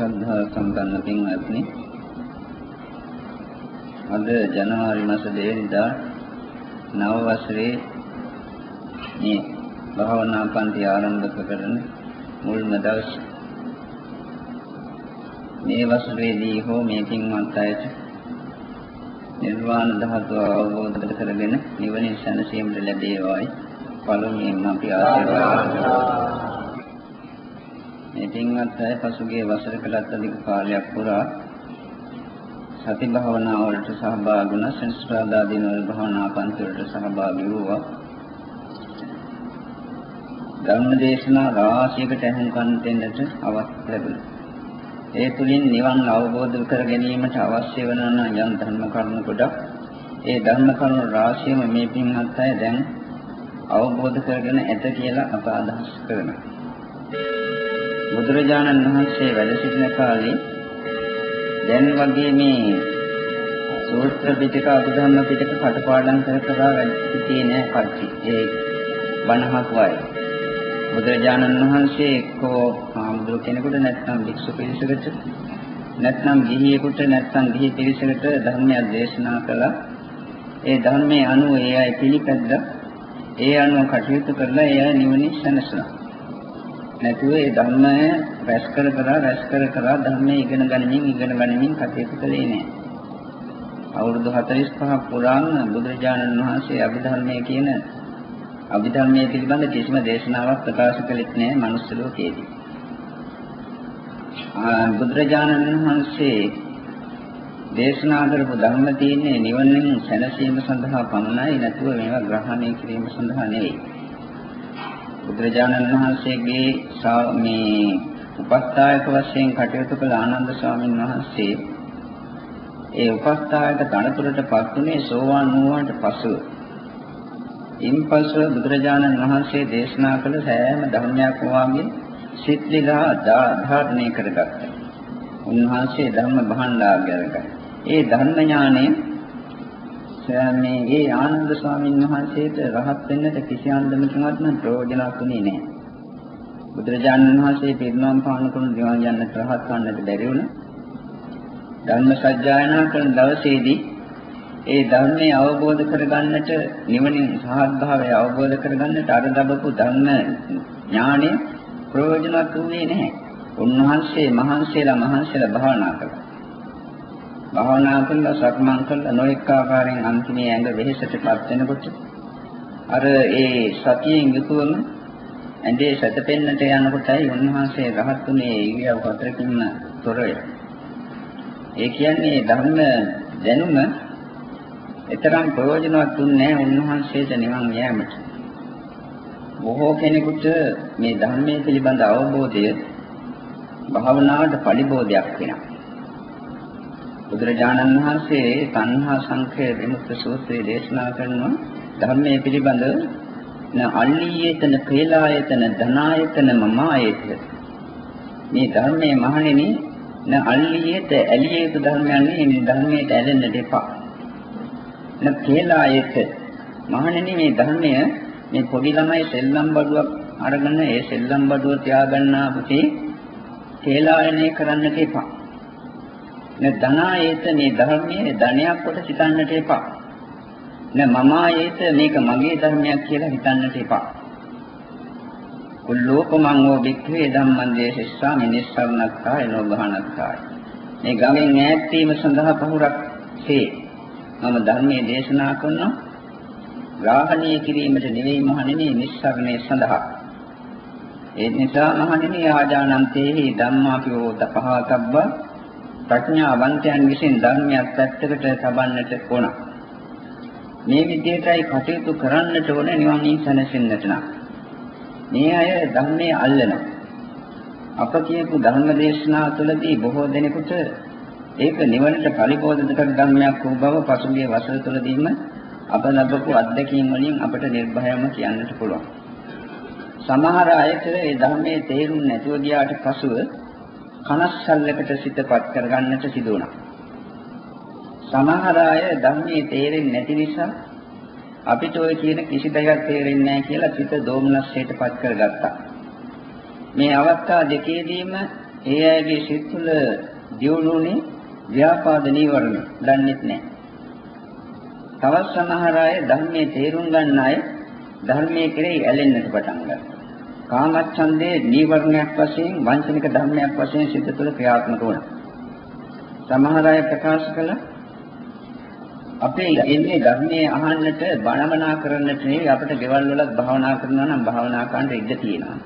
ශ්‍රද්ධා සම්පන්න පින්වත්නි. අද ජනවාරි මාස 2 වෙනිදා නව වසරේ මේ භාවනා පන්ති ආරම්භ කරන මුල්ම දවස. මේ වසරේදී හෝ මේ පින්වත් අයට නිර්වාණ ධාතුව අවබෝධ කරගෙන නිවනින් සැනසීමට ලැබේවායි. පළමුවෙන් අපි ආශිර්වාද කරනවා මේ පින්වත් අය පසුගිය වසරකටත් අධික කාලයක් පුරා සති භාවනා වලට සහභාගී වුණ සංස්කාරදා දිනවල භාවනා පන්ති වලට සහභාගී වුණා. ධර්ම දේශනා රාශියකට ඇහුම්කන් දෙන්නට අවස්ථාව ලැබුණා. ඒ තුලින් නිවන් අවබෝධ කර ගැනීමට අවශ්‍ය වන යම් ධර්ම කරුණු කොටක් ඒ ධර්ම කරුණු රාශියම මේ පින්වත් අය දැන් අවබෝධ කරගෙන ඇත කියලා අප අදහස් කරනවා. බුදුරජාණන් වහන්සේ වැඩ සිටින කාලේ දැන් වගේ මේ සූත්‍ර පිටක අභිධර්ම පිටක කටපාඩම් කර කර වැඩ සිටියේ නෑ කල්ටි. ඒ බණහක් වයි. බුදුරජාණන් වහන්සේ එක්කෝ ආමුදුර කෙනෙකුට නැත්නම් භික්ෂු පිරිසකට නැත්නම් ගිහියෙකුට නැත්නම් ගිහි පිරිසකට ධර්මයක් දේශනා කළා. ඒ ධර්මයේ අනුව ඒ අය පිළිපැද්දා. ඒ අනුව කටයුතු කරලා ඒ අය නිවනින් සැනසුණා. නැතුව ඒ ධර්මය රැස් කර කර රැස් කර කර ධර්මයේ ඉගෙන ගනිමින් ඉගෙන ගනිමින් කටයුතු කළේ නෑ. අවුරුදු 45ක් පුරාම බුදුරජාණන් වහන්සේ අභිධර්මයේ කියන අභිධර්මයේ පිළිබඳ කිසිම දේශනාවක් ප්‍රකාශ කළෙත් නෑ මනුස්ස ලෝකයේදී. බුදුරජාණන් වහන්සේ දේශනා කරපු ධර්ම තියෙන්නේ නිවනින් සැනසීම සඳහා පමණයි නැතුව මේවා ග්‍රහණය කිරීම සඳහා නෙවෙයි. බුදුරජාණන් වහන්සේගේ මේ උපස්ථායක වශයෙන් කටයුතු කළ ආනන්ද ස්වාමීන් වහන්සේ ඒ උපස්ථායක තනතුරටපත් උනේ සෝවාන් වූාට පසුව. ඉන්පසු බුදුරජාණන් වහන්සේ දේශනා කළ සෑම ධර්මයක් වාගේ සිත් විලා ධාරණය කරගත්තා. උන්වහන්සේ ධර්ම භාණ්ඩාගාරක. ඒ ධර්ම ඥානය මේ ඒ ආනන්ද ස්වාමීන් වහන්සේට රහත් වෙන්නට කිසි අන්දමකින්වත් නම් ප්‍රයෝජනක් වුණේ නැහැ. බුදුරජාණන් වහන්සේ පිරිනොම් පානකුණු දිවන් යන්නට රහත් වන්නට බැරි වුණා. ධර්ම සත්‍යයනා කරන දවසේදී ඒ ධර්මයේ අවබෝධ කරගන්නට නිවනින් සහභාගය අවබෝධ කරගන්නට අර දබපු ධර්ම ඥාණය ප්‍රයෝජනවත් වුණේ නැහැ. උන්වහන්සේ මහන්සියලා මහන්සියලා භාවනා කළා. භාවනා කළා සක්මන් කළා නොඑක ආකාරයෙන් අන්තිමේ ඇඟ වෙහෙසටපත් වෙනකොට අර ඒ සතියෙන් යුතුවම ඇඳේ සැතපෙන්නට යනකොටයි උන්වහන්සේ රහත් උනේ ඉරියව් හතරකින්ම තොරය. ඒ කියන්නේ ධර්ම දැනුම එතරම් ප්‍රයෝජනවත් දුන්නේ උන්වහන්සේට නිවන් යෑමට. බොහෝ කෙනෙකුට මේ ධර්මයේ පිළිබඳ අවබෝධය භාවනාවට පරිබෝධයක් වෙනවා. බුදුරජාණන් වහන්සේ තණ්හා සංඛේ විමුක්ත සූත්‍රයේ දේශනා කරනවා. ධර්මයේ පිළිබඳ න අල්ලීයතන කේලායතන ධනායතන මමායත මේ ධර්මයේ මහණෙනි න අල්ලීයත ඇලිය යුතු ධර්මයන් නෙමෙයි මේ ධර්මයට ඇලෙන්න දෙපා. න කේලායත මහණෙනි මේ ධර්මය මේ පොඩි ළමයි සෙල්ලම් බඩුවක් අරගෙන ඒ සෙල්ලම් බඩුව තියාගන්නා පුතේ කේලායනය කරන්නට එපා න ධනායේත මේ ධර්මයේ ධනයක් කොට හිතන්නට එපා. න මමායේත මේක මගේ ධර්මයක් කියලා හිතන්නට එපා. කුල්ලෝපමං වූ වික්ඛේ ධම්මං දේශස්සා මිනිස්සරණක්කාය නොබහනක්කාය. මේ ගමෙන් ඈත් වීම සඳහා පහුරක් සේ මම ධර්මයේ දේශනා කරනවා. ග්‍රහණය කිරීමට නෙවෙයි මහණෙනි නිස්සරණය සඳහා. ඒ නිසා මහණෙනි ආජානන්තේහි ධම්මාපියෝ දපහතබ්බා ප්‍රඥාවන්තයන් විසින් ධර්මයක් පැත්තකට තබන්නට ඕන. මේ විදිහටයි කටයුතු කරන්නට ඕන නිවනින් සැනසෙන්නට නම්. මේ අය ධර්මයේ අල්ලනවා. අප කියපු ධර්ම දේශනා තුළදී බොහෝ දෙනෙකුට ඒක නිවනට පරිබෝධක ධර්මයක් වූ බව පසුගිය වසර තුළදීම අප ලැබපු අත්දැකීම් වලින් අපට නිර්භයම කියන්නට පුළුවන්. සමහර අයට ඒ ධර්මයේ තේරුම් නැතුව ගියාට පසුව කනස්සල්ලකට සිතපත් කරගන්නට සිදු වුණා. සමහර අය ධර්මයේ තේරෙන්නේ නැති නිසා අපිට ඔය කියන කිසි දෙයක් තේරෙන්නේ නැහැ කියලා සිත දෝමනස්සයටපත් කරගත්තා. මේ අවස්ථා දෙකේදීම ඒ අයගේ සිත් තුළ දියුණුනේ ව්‍යාපාද නීවරණ දන්නෙත් නැහැ. තවත් සමහර අය ධර්මයේ තේරුම් ගන්න අය ධර්මයේ කෙරෙහි ඇලෙන්නට පටන් ගන්නවා. කාමච්ඡන්දේ නීවරණයක් වශයෙන් වංචනික ධර්මයක් වශයෙන් සිත තුළ ක්‍රියාත්මක වුණා. සමහර අය ප්‍රකාශ කළා අපේ එන්නේ ධර්මයේ අහන්නට බණමනා කරන්නට නෙවෙයි අපිට ගෙවල් වලත් භාවනා කරනවා නම් භාවනා කරන්න ඉඩ තියෙනවා.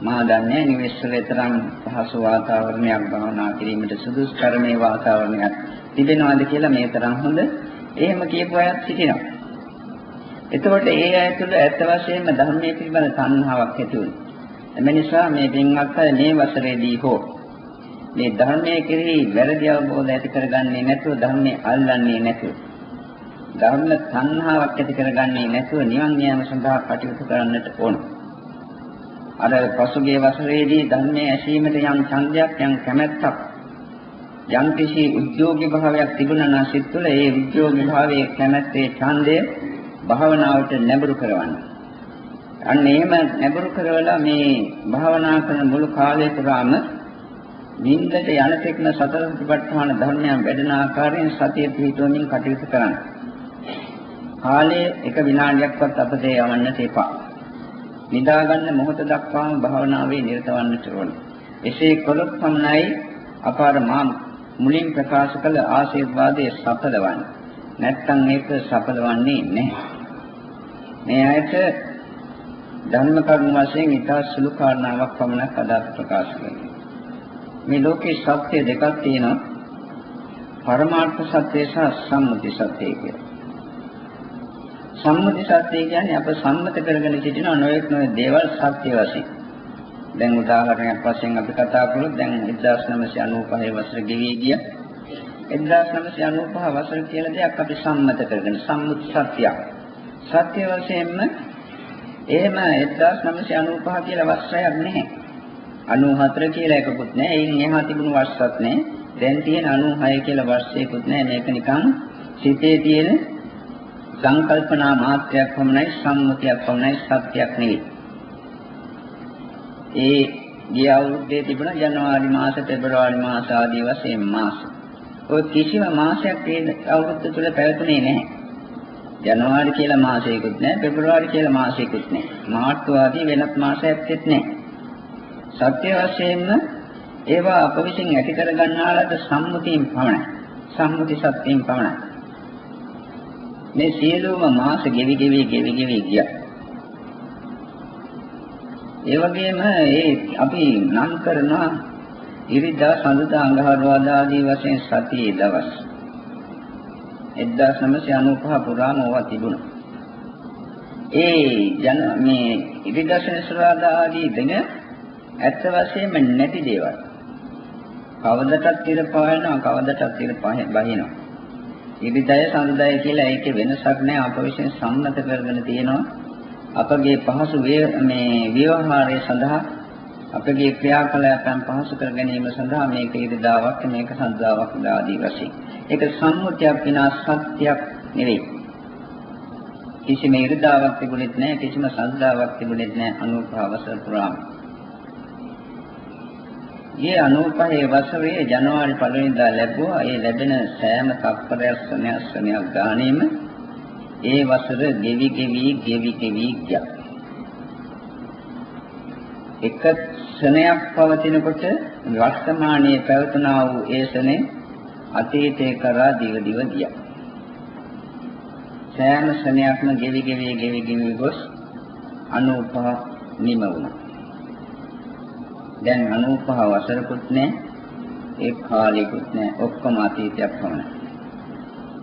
මා දන්නේ නිවෙස්වල තරම් පහසු වාතාවරණයක් භාවනා කිරීමට සුදුසු කර්මයේ වාතාවරණයක් තිබෙනවාද කියලා මේ තරම් හොඳ එහෙම කියපු අයත් සිටිනවා. එතකොට ඒ අය තුළ ඇත්ත වශයෙන්ම ධර්මයේ පිළිබඳ තණ්හාවක් ඇති වුණා. එම නිසා මේ පින්වත් අය මේ වසරේදී හෝ මේ ධර්මයේ කෙරෙහි වැරදි අවබෝධ ඇති කරගන්නේ නැතුව ධර්මයේ අල්ලන්නේ නැතුව ධර්ම තණ්හාවක් ඇති කරගන්නේ නැතුව නිවන් යාම සඳහා කටයුතු කරන්නට ඕන. අර පසුගිය වසරේදී ධර්මයේ ඇසීමට යම් ඡන්දයක් යම් කැමැත්තක් යම් කිසි උද්‍යෝගී භාවයක් තිබුණා නම් සිත් තුළ ඒ උද්‍යෝගී භාවයේ කැමැත්තේ ඡන්දය භාවනාවට නැඹුරු කරවන්න. අන්න එහෙම නැඹුරු කරවලා මේ භාවනා කරන මුළු කාලය පුරාම නින්දට යන තෙක්න සතර සතිපට්ඨාන ධර්මයන් වැඩෙන ආකාරයෙන් සතිය පිහිටවමින් කටයුතු කරන්න. කාලය එක විනාඩියක්වත් අපතේ යවන්නට එපා. නිදා ගන්න මොහොත දක්වාම භාවනාවේ නිරත වන්නට ඕන. එසේ කළොත් පමණයි අපාර මා මුලින් ප්‍රකාශ කළ ආශිර්වාදයේ සඵලවන්නේ. නැත්තම් ඒක සඵලවන්නේ නැහැ. මේ ඇයට ධර්ම කරුණ වශයෙන් ඉතා සුළු කාරණාවක් පමණක් අදාළ ප්‍රකාශ කරනවා. මේ ලෝකේ සත්‍ය දෙකක් තියෙනවා. පරමාර්ථ සත්‍ය සහ සම්මුති සත්‍ය කියලා. සම්මුති සත්‍ය කියන්නේ අප සම්මත කරගෙන සිටින නොයෙක් නොයෙක් දේවල් සත්‍ය වශයෙන්. දැන් උදාහරණයක් වශයෙන් අපි කතා කළොත් දැන් 1995 වසර ගෙවී ගිය 1995 වසර කියලා දෙයක් අපි සම්මත කරගෙන සම්මුති සත්‍යයක්. සත්‍ය වශයෙන්ම එහෙම 1995 කියලා වසරයක් නැහැ. 94 කියලා එකකුත් නැහැ. එයින් එහා තිබුණු වර්ෂත් නැහැ. දැන් තියෙන 96 කියලා වර්ෂයකුත් නැහැ. මේක නිකන් සිතේ තියෙන සංකල්පනා මාත්‍රයක් පමණයි සම්මුතියක් පමණයි සත්‍යයක් නෙවෙයි. ඒ ගිය අවුරුද්දේ තිබුණ ජනවාරි මාස, පෙබරවාරි මාස ආදී වශයෙන් මාස. ඔය කිසිම මාසයක් ඒ අවුරුද්ද තුල පැවතුනේ නැහැ. ජනවාරි කියලා මාසයකුත් නැහැ, පෙබරවාරි කියලා මාසයකුත් නැහැ. මාර්තු ආදී වෙනත් මාසයක් නැහැ. සත්‍ය වශයෙන්ම ඒවා අප විසින් ඇති කර ගන්නා ලද සම්මුතියෙන් පමණයි. සම්මුති සත්‍යයෙන් පමණයි. මේ සියලුම මාස ගෙවි ගෙවි ගෙවි ගෙවි ගියා. ඒ වගේම ඒ අපි නම් කරන ඉරිදා සඳුදා අඟහරුවාදා ආදී වශයෙන් සතියේ දවස් 1995 පුරාම ඕවා තිබුණා. ඒ ජන මේ ඉරිදා සෙනසුරාදා ආදී දින ඇත්ත වශයෙන්ම නැති දේවල්. කවදටත් ඉර පායනවා කවදටත් ඉර බහිනවා. ඉරිදය සඳුදය කියලා ඒකේ වෙනසක් නැහැ අප විසින් සම්මත කරගෙන තියෙනවා. අපගේ පහසු මේ ව්‍යවහාරය සඳහා අපගේ ක්‍රියාකලාපයන් පහසු කර ගැනීම සඳහා මේක ඉරිදාවක් මේක සඳුදාවක් ආදී වශයෙන්. ඒක සම්මුතියක් විනා සත්‍යයක් නෙවෙයි. කිසිම ඉරිදාවක් තිබුණෙත් නැහැ කිසිම සඳුදාවක් තිබුණෙත් නැහැ අනුභවසර පුරාම. ඒ 95 වසරේ ජනවාරි 1 වෙනිදා ලැබුවා. ඒ ලැබෙන සෑම තත්පරයක් ස්වනයක් ස්වනයක් ගානේම ඒ වසර ගෙවි ගෙවි ගෙවි ගෙවි ගියා. එක ක්ෂණයක් පවතිනකොට වර්තමානයේ පැවතුනා වූ ඒ ක්ෂණේ අතීතේ කරා දිව දිව ගියා. සෑම ක්ෂණයක්ම ගෙවි ගෙවි ගෙවි ගෙවි ගොස් 95 නිම වුණා. දැන් 95 වසරකුත් නැහැ. ඒ කාලෙකුත් නැහැ. ඔක්කොම අතීතයක් පමණයි.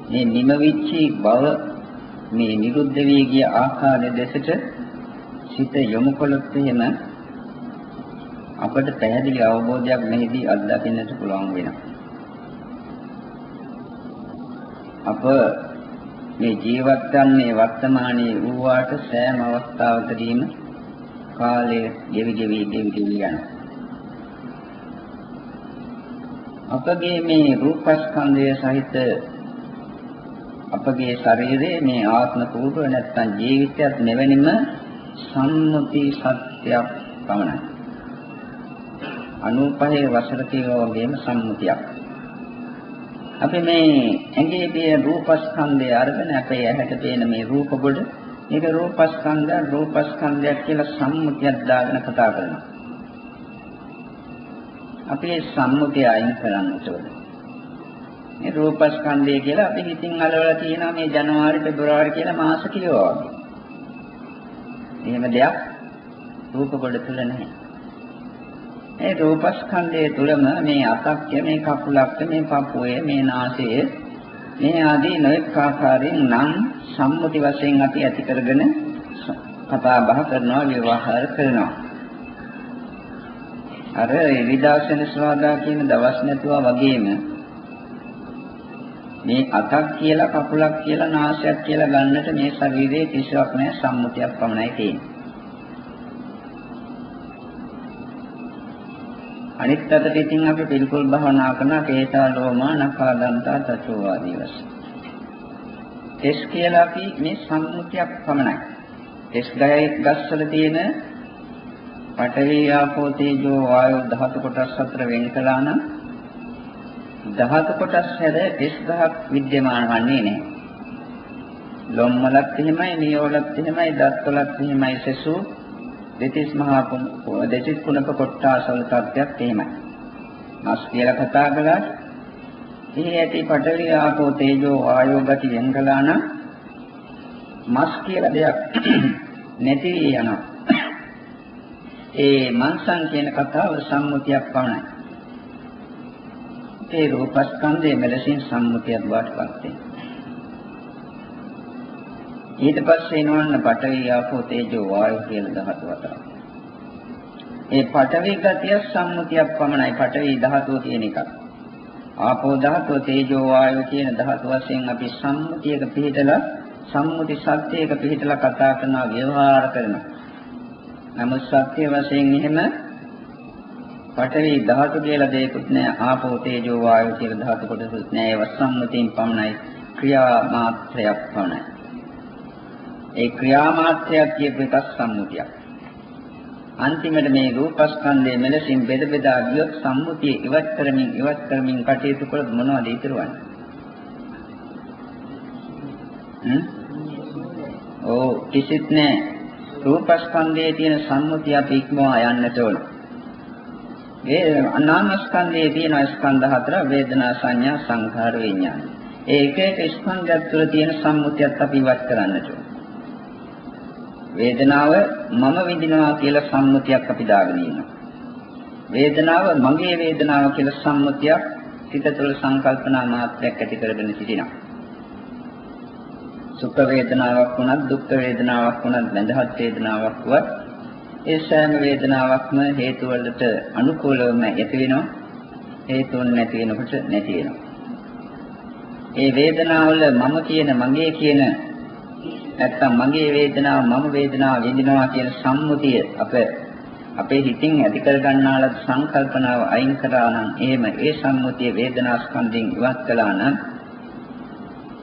මේ නිම විච්චි බව මේ නිරුද්ධ වී ගිය ආකාරය දෙසට සිත යොමු කළොත් එහෙම අපට පැහැදිලි අවබෝධයක් මෙහිදී අත්දකින්නට පුළුවන් වෙනවා. අප මේ ජීවත් වන්නේ වර්තමානයේ වූවාට සෑම අවස්ථාවකදීම කාලය ගෙවි ගෙවි ගෙවි ගෙවි යනවා. අපගේ මේ රූපස්කන්ධය සහිත අපගේ ශරීරයේ මේ ආත්ම කූප නැත්නම් ජීවිතයත් මෙවැනිම සම්මුති සත්‍යයක් පමණයි. 95 වසර කියලා වගේම සම්මුතියක්. අපි මේ ඇඟේ තියෙන රූපස්කන්ධය අරගෙන අපේ ඇහැට පේන මේ රූප කොට මේක රූපස්කන්ධය රූපස්කන්ධයක් කියලා සම්මුතියක් දාගෙන කතා කරනවා. අපි මේ සම්මුතිය අයින් කරන්න ඕනේ. මේ රූපස්කන්ධය කියලා අපි හිතින් අලවලා තියෙනවා මේ ජනවාරි පෙබරවාරි කියලා මාස කිලෝ වගේ. එහෙම දෙයක් රූප කොට තුල නැහැ. මේ රූපස්කන්ධය තුලම මේ අතක්ය මේ කකුලක්ය මේ පපුවේ මේ නාසය මේ ආදී නොඑක ආකාරයෙන් නම් සම්මුති වශයෙන් අපි ඇති කරගෙන කතා බහ කරනවා විවහාර කරනවා. අර විදාසන ස්වාදා කියන දවස් නැතුවා වගේම මේ අතක් කියලා කකුලක් කියලා නාසයක් කියලා ගන්නට මේ ශරීරයේ කිසිවක් නැහැ සම්මුතියක් පමණයි තියෙන්නේ. අනිත් අතට ඉතින් අපි පිළිකුල් භවනා කරන කේතා ලෝමා නඛා දන්තා තචෝ ආදී වශයෙන්. තෙස් කියලා අපි මේ සම්මුතියක් පමණයි. තෙස් ගයයි ගස්වල තියෙන පඨවි ආපෝ තේජෝ වායෝ ධාතු කොටස් අතර වෙන් කළා නම් ධාතු කොටස් හැර 30000ක් විද්‍යමාන වන්නේ නැහැ. ලොම්වලත් එහෙමයි, නියවලත් එහෙමයි, දත්වලත් එහෙමයි සසු දෙතිස් මහා දෙතිස් කුණක කොට්ටාසවල තත්ත්වයක් එහෙමයි. මස් කියලා කතා කළා. ඉහි ඇති පඨවි ආපෝ තේජෝ වායෝ ගති වෙන් කළා නම් මස් කියලා දෙයක් නැති යනවා. ඒ මන්සන් කියන කතාව සම්මුතියක් පමණයි. ඒ රූපස්කන්ධයේ මෙලෙසින් සම්මුතියක් බවට පත් ඊට පස්සේ එනවන්න පඨවි ආපෝ තේජෝ වායෝ කියලා ධාතු හතරක්. ඒ පඨවි ගතිය සම්මුතියක් පමණයි පඨවි ධාතුව කියන එක. ආපෝ ධාතුව තේජෝ වායෝ කියන ධාතු වශයෙන් අපි සම්මුතියක පිළිදලා සම්මුති සත්‍යයක පිළිදලා කතා කරනවා ව්‍යවහාර කරනවා. නමුත් සත්‍ය වශයෙන් එහෙම පඨවි ධාතු කියලා දෙයක්වත් නැහැ ආපෝ තේජෝ වායෝ කියලා ධාතු කොටසුත් නැහැ ඒව සම්මුතියෙන් පමණයි ක්‍රියා මාත්‍රයක් පමණයි ඒ ක්‍රියා මාත්‍රයක් කියපු එකක් සම්මුතියක් අන්තිමට මේ රූපස්කන්ධයේ මෙලෙසින් බෙද බෙදා ගියොත් සම්මුතිය ඉවත් කරමින් ඉවත් කරමින් කටයුතු කළොත් මොනවද ඉතුරුවන්නේ හ්ම් ඕ කිසිත් නැහැ රූපස්කන්ධයේ තියෙන සම්මුතිය අපි ඉක්මවා යන්නට ඕන. ඒ අනාමස්කන්ධයේ තියෙන ස්කන්ධ හතර වේදනා සංඥා සංඛාර විඥාන. ඒ එක එක ස්කන්ධයක් තුළ තියෙන සම්මුතියත් අපි ඉවත් කරන්නට ඕන. වේදනාව මම විඳිනවා කියලා සම්මුතියක් අපි දාගෙන ඉන්නවා. වේදනාව මගේ වේදනාව කියලා සම්මුතියක් සිත තුළ සංකල්පනා මාත්‍රයක් ඇති කරගෙන සිටිනවා. සුඛ වේදනාවක් වුණත් දුක්ඛ වේදනාවක් වුණත් නැදහත් වේදනාවක් වත් ඒ සෑම වේදනාවක්ම හේතු වලට අනුකූලවම ඇති වෙනවා හේතුන් නැති වෙනකොට නැති වෙනවා ඒ වේදනාවල මම කියන මගේ කියන නැත්තම් මගේ වේදනාව මම වේදනාව විඳිනවා කියන සම්මුතිය අප අපේ හිතින් ඇති කර ගන්නාලද සංකල්පනාව අයින් කරා නම් එහෙම ඒ සම්මුතිය වේදනා ස්කන්ධයෙන් ඉවත් කළා නම්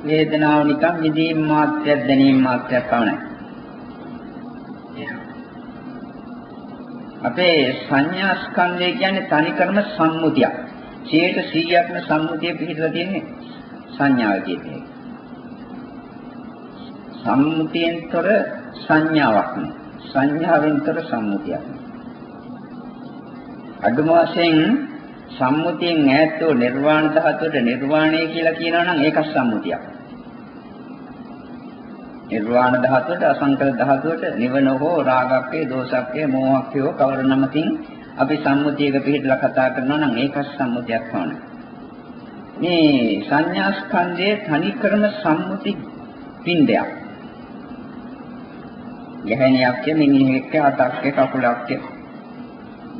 වේදනාව නිකන් විදීම් මාත්‍රයක් දැනීම මාත්‍රයක් පමණයි. අපේ සංඥා ස්කන්ධය කියන්නේ තනිකරම සම්මුතියක්. 100%ක්ම සම්මුතිය පිළිබඳව තියෙන්නේ සංඥාව කියන්නේ. සම්මුතියෙන්තර සංඥාවක් නෙවෙයි. සංඥාවෙන්තර සම්මුතියක් නෙවෙයි. අඩුම වශයෙන් සම්මුතියෙන් ඈත් වූ නිර්වාණ ධාතුවට නිර්වාණය කියලා කියනවා නම් ඒක සම්මුතියක්. නිර්වාණ ධාතුවට අසංකල ධාතුවට නිවන හෝ රාගක්කේ දෝසක්කේ මෝහක්කේ කවර නමකින් අපි සම්මුතියක පිළිදලා කතා කරනවා නම් ඒක සම්මුතියක් වань. මේ සංඥා ස්කන්ධයේ තනිකරම සම්මුති පින්ඩයක්. ගැහණියක් මිනිහෙක් අතක් කකුලක්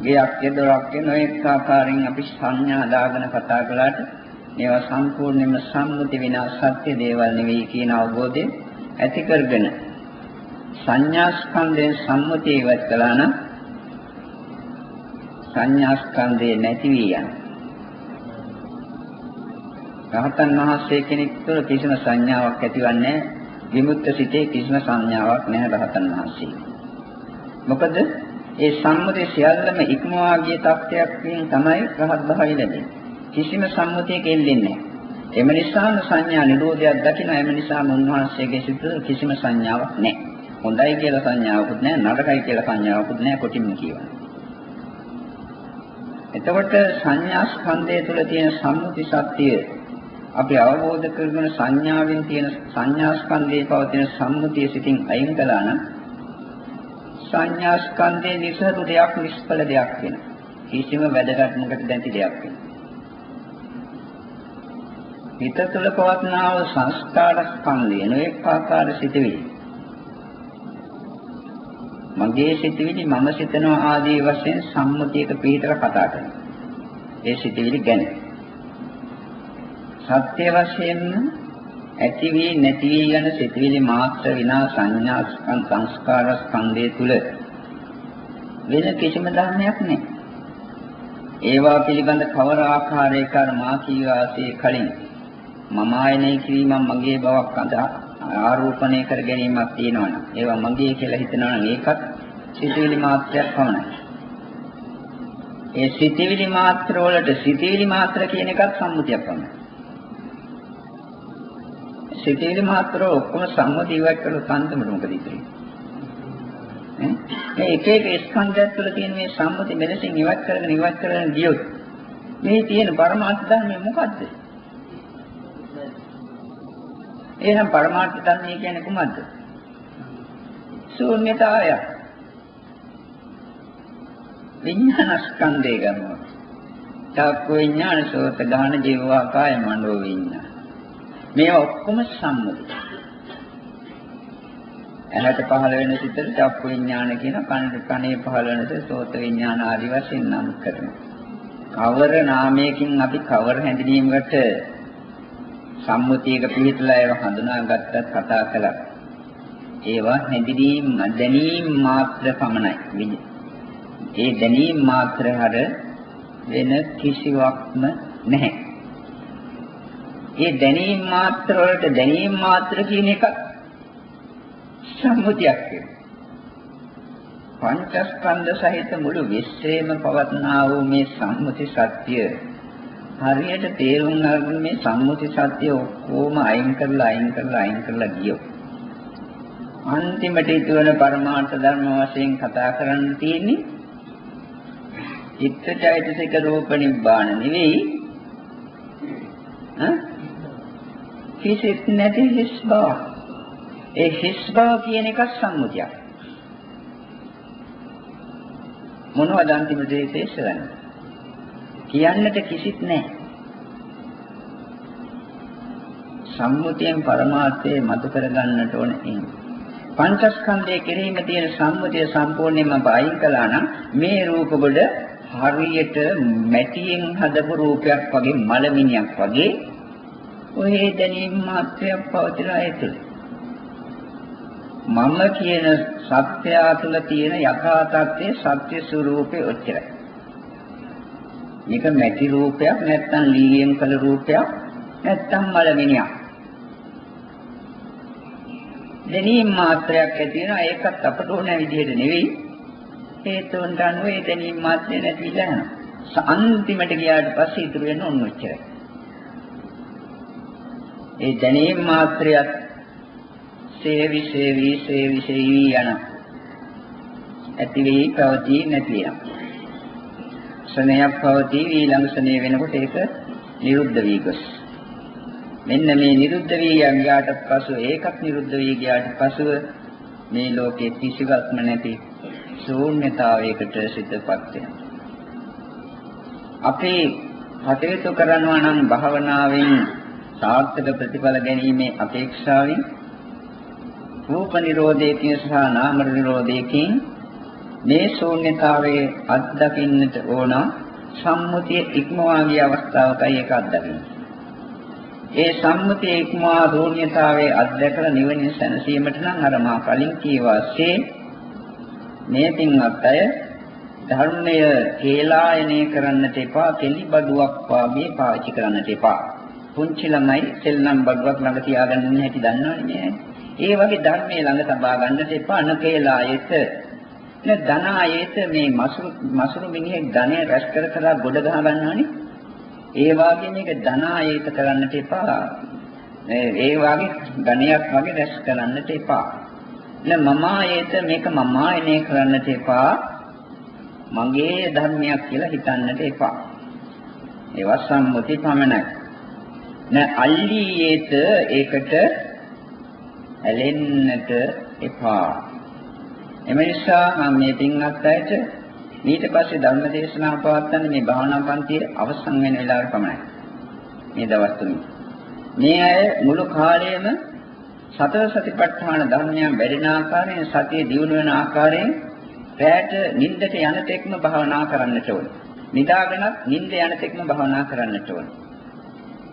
ගියක් දොරක් නොඑක ආකාරයෙන් අපි සංඥා දාගෙන කතා කළාට මේවා සම්පූර්ණයෙන්ම සම්මුති විනා සත්‍ය දේවල් නෙවෙයි කියන අවබෝධය ඇති කරගෙන සංඥා ස්කන්ධයෙන් සම්මුතිය ඉවත් කළා නම් සංඥා ස්කන්ධේ නැති වී යනවා. රහතන් වහන්සේ කෙනෙක් තුළ කිසිම සංඥාවක් ඇතිවන්නේ විමුක්ත සිතේ කිසිම සංඥාවක් නැහැ රහතන් වහන්සේ. මොකද ඒ සම්මුතිය සියල්ලම ඉක්මවා ගිය තත්ත්වයක් වින් තමයි රහත් භාවය ලැබෙන්නේ. කිසිම සම්මුතියක එල්ලෙන්නේ නැහැ. එම නිසාම සංඥා නිරෝධයක් දකින එම නිසාම උන්වහන්සේගේ සිත කිසිම සංඥාවක් නැහැ. හොඳයි කියලා සංඥාවකුත් නැහැ, නරකයි කියලා සංඥාවකුත් නැහැ කොටින්ම කියවන. එතකොට සංඥා ස්කන්ධය තුළ තියෙන සම්මුති සත්‍යය අපි අවබෝධ කරගෙන සංඥාවෙන් තියෙන සංඥා ස්කන්ධයේ පවතින සම්මුතිය සිතින් අයින් කළා නම් සංඥා ස්කන්ධයේ නිසරු දෙයක් නිෂ්ඵල දෙයක් වෙනවා. කිසිම වැදගත්මකට දැති දෙයක් වෙනවා. හිත තුළ පවත්නා වූ සංස්කාර ස්කන්ධය නොඑක ආකාර සිටවිලි. මගේ සිටවිලි මම සිතනවා ආදී වශයෙන් සම්මුතියක පිළිතර කතා කරනවා. ඒ සිටවිලි ගැන. සත්‍ය වශයෙන්ම ඇති වී නැති වී යන සිතවිලි මාත්‍ර විනා සංඥා සංස්කාර ස්කන්ධය තුල වෙන කිසිම ධර්මයක් නැහැ. ඒවා පිළිබඳ කවර ආකාරයක මා කීවාසේ කලින් මම ආයනය කිරීමක් මගේ බවක් අද ආරෝපණය කර ගැනීමක් තියෙනවනම් ඒවා මගේ කියලා හිතනවනම් ඒකත් සිතවිලි මාත්‍රයක් පමණයි. ඒ සිතවිලි මාත්‍ර වලට සිතවිලි මාත්‍ර කියන එකත් සම්මුතියක් පමණයි. සිතේලි මාත්‍ර ඔක්කොම සම්මති ඉවත් කරලා තන්තමට මොකද ඉතිරි? මේ එක එක ස්කන්ධයන් තුළ තියෙන මේ සම්මති මෙලෙසින් ඉවත් කරගෙන ඉවත් කරගෙන ගියොත් මේ තියෙන පරමාර්ථ ධර්මය මොකද්ද? එහෙනම් පරමාර්ථ ධර්මය කියන්නේ කුමක්ද? ශූන්‍යතාවය. විඥාන ස්කන්ධය ගන්නවා. චක්ක විඥාන සෝත ගාන ජීවවා කාය මනෝ විඥාන මේවා ඔක්කොම සම්මුති. ඇහැට පහළ වෙන සිතට චක්කු විඥාන කියන කනට කනේ පහළ වෙන සිත සෝත විඥාන ආදි වශයෙන් නම් කරනවා. කවර නාමයකින් අපි කවර හැඳිනීමකට සම්මුතියක පිළිතලා ඒවා හඳුනාගත්තත් කතා කළා. ඒවා හැඳිනීම දැනීම මාත්‍ර පමණයි. ඒ දැනීම මාත්‍ර හර වෙන කිසිවක්ම නැහැ. ඒ දැනීම මාත්‍ර වලට දැනීම මාත්‍ර කියන එක සම්මුතියක් වෙනවා. පංචස්කන්ධ සහිත මුළු විශ්වයේම පවත්නා වූ මේ සම්මුති සත්‍ය හරියට තේරුම් ගන්න මේ සම්මුති සත්‍ය ඔක්කොම අයින් කරලා අයින් කරලා අයින් කරලා ගියොත් අන්තිමට ඉතුවන පරමාර්ථ ධර්ම වශයෙන් කතා කරන්න තියෙන්නේ චිත්තචෛතසික රූප නිබ්බාන නෙවෙයි. ඈ කිසිත් නැති හිස් බව. ඒ හිස් බව කියන එක සම්මුතියක්. මොනවද අන්තිම දේ තේසරන්නේ? කියන්නට කිසිත් නැහැ. සම්මුතියෙන් පරමාර්ථය මතු කරගන්නට ඕන එන්නේ. පංචස්කන්ධයේ කෙරෙහිම තියෙන සම්මුතිය සම්පූර්ණයෙන්ම බයින් කළා නම් මේ රූප කොට හරියට මැටියෙන් හදපු රූපයක් වගේ මලමිණියක් වගේ ඔහේ දැනීම මාත්‍රයක් පවතිලා ඇතුළේ. මම කියන සත්‍යය තුළ තියෙන යථා තත්ත්වයේ සත්‍ය ස්වરૂපේ ඔච්චරයි. මේක මැටි රූපයක් නැත්නම් ලීයෙන් කළ රූපයක් නැත්නම් මලමිනියක්. දැනීම මාත්‍රයක් ඇති වෙනවා ඒකත් අපට ඕන විදිහට නෙවෙයි හේතුන්ට අනුව ඒ දැනීම මාත්‍රය නැතිලා යනවා. අන්තිමට ගියාට පස්සේ ඉතුරු වෙන ඔන්න ඔච්චරයි. ඒ දැනීම මාත්‍රයක් සේවි සේවි සේවි සේවි යන ඇති වී පවතී නැති යන සනයක් පවතී ඊළඟ සනේ වෙනකොට ඒක නිරුද්ධ වී ගොස්. මෙන්න මේ නිරුද්ධ වී යන්ගාට පසු ඒකත් නිරුද්ධ වී ගියාට පසුව මේ ලෝකයේ කිසිවක්ම නැති ශූන්‍යතාවයකට සිතපත් වෙනවා. අපි කටයුතු කරනවා නම් භාවනාවෙන් සාර්ථක ප්‍රතිඵල ගැනීමේ අපේක්ෂාවෙන් රූප නිරෝධයකින් සහ නාම නිරෝධයකින් මේ ශූන්‍යතාවයේ අත්දකින්නට ඕන සම්මුතිය ඉක්මවා ගිය අවස්ථාවකයි ඒක අත්දකින්නේ. ඒ සම්මුතිය ඉක්මවා ශූන්‍යතාවයේ අත්දැකලා නිවනින් සැනසීමට නම් අර මා කලින් කීවාසේ මේ පින්වත් අය ධර්මය කේලායනය කරන්නට එපා, කෙලිබඩුවක් වාගේ පාවිච්චි කරන්නට එපා. පුංචි ළමයි සෙල්ලම් බඩුවක් ළඟ තියාගන්න හැටි දන්නවනේ මේ. ඒ වගේ ධර්මයේ ළඟ තබා ගන්නට එපා නකේලායෙත නේ ධනායේත මේ මසුරු මසුරු මිනිහෙක් ධනය රැස් කර කර ගොඩ ගහ ගන්නවනේ. ඒ වාගේ මේක ධනායේත කරන්නට එපා. ඒ වාගේ ධනයක් වගේ රැස් කරන්නට එපා. නේ මමායේත මේක මමායනේ කරන්නට එපා. මගේ ධර්මයක් කියලා හිතන්නට එපා. ඒවා සම්මුති පමණයි. නේ අල්ලීයේත ඒකට ඇලෙන්නට එපා. එම නිසා මම මේ පින්වත් අයට ඊට පස්සේ ධර්ම දේශනාව පවත්වන්නේ මේ භාවනා පන්තියේ අවසන් වෙන වෙලාවට පමණයි. මේ දවස් තුනේ. මේ අය මුළු කාලයම සතර සතිපට්ඨාන ධර්මයන් වැඩෙන ආකාරයෙන් සතිය දියුණු වෙන ආකාරයෙන් රැයට නිින්දට යන තෙක්ම භාවනා කරන්නට ඕනේ. නිදාගෙනත් නිින්ද යන තෙක්ම භාවනා කරන්නට ඕනේ.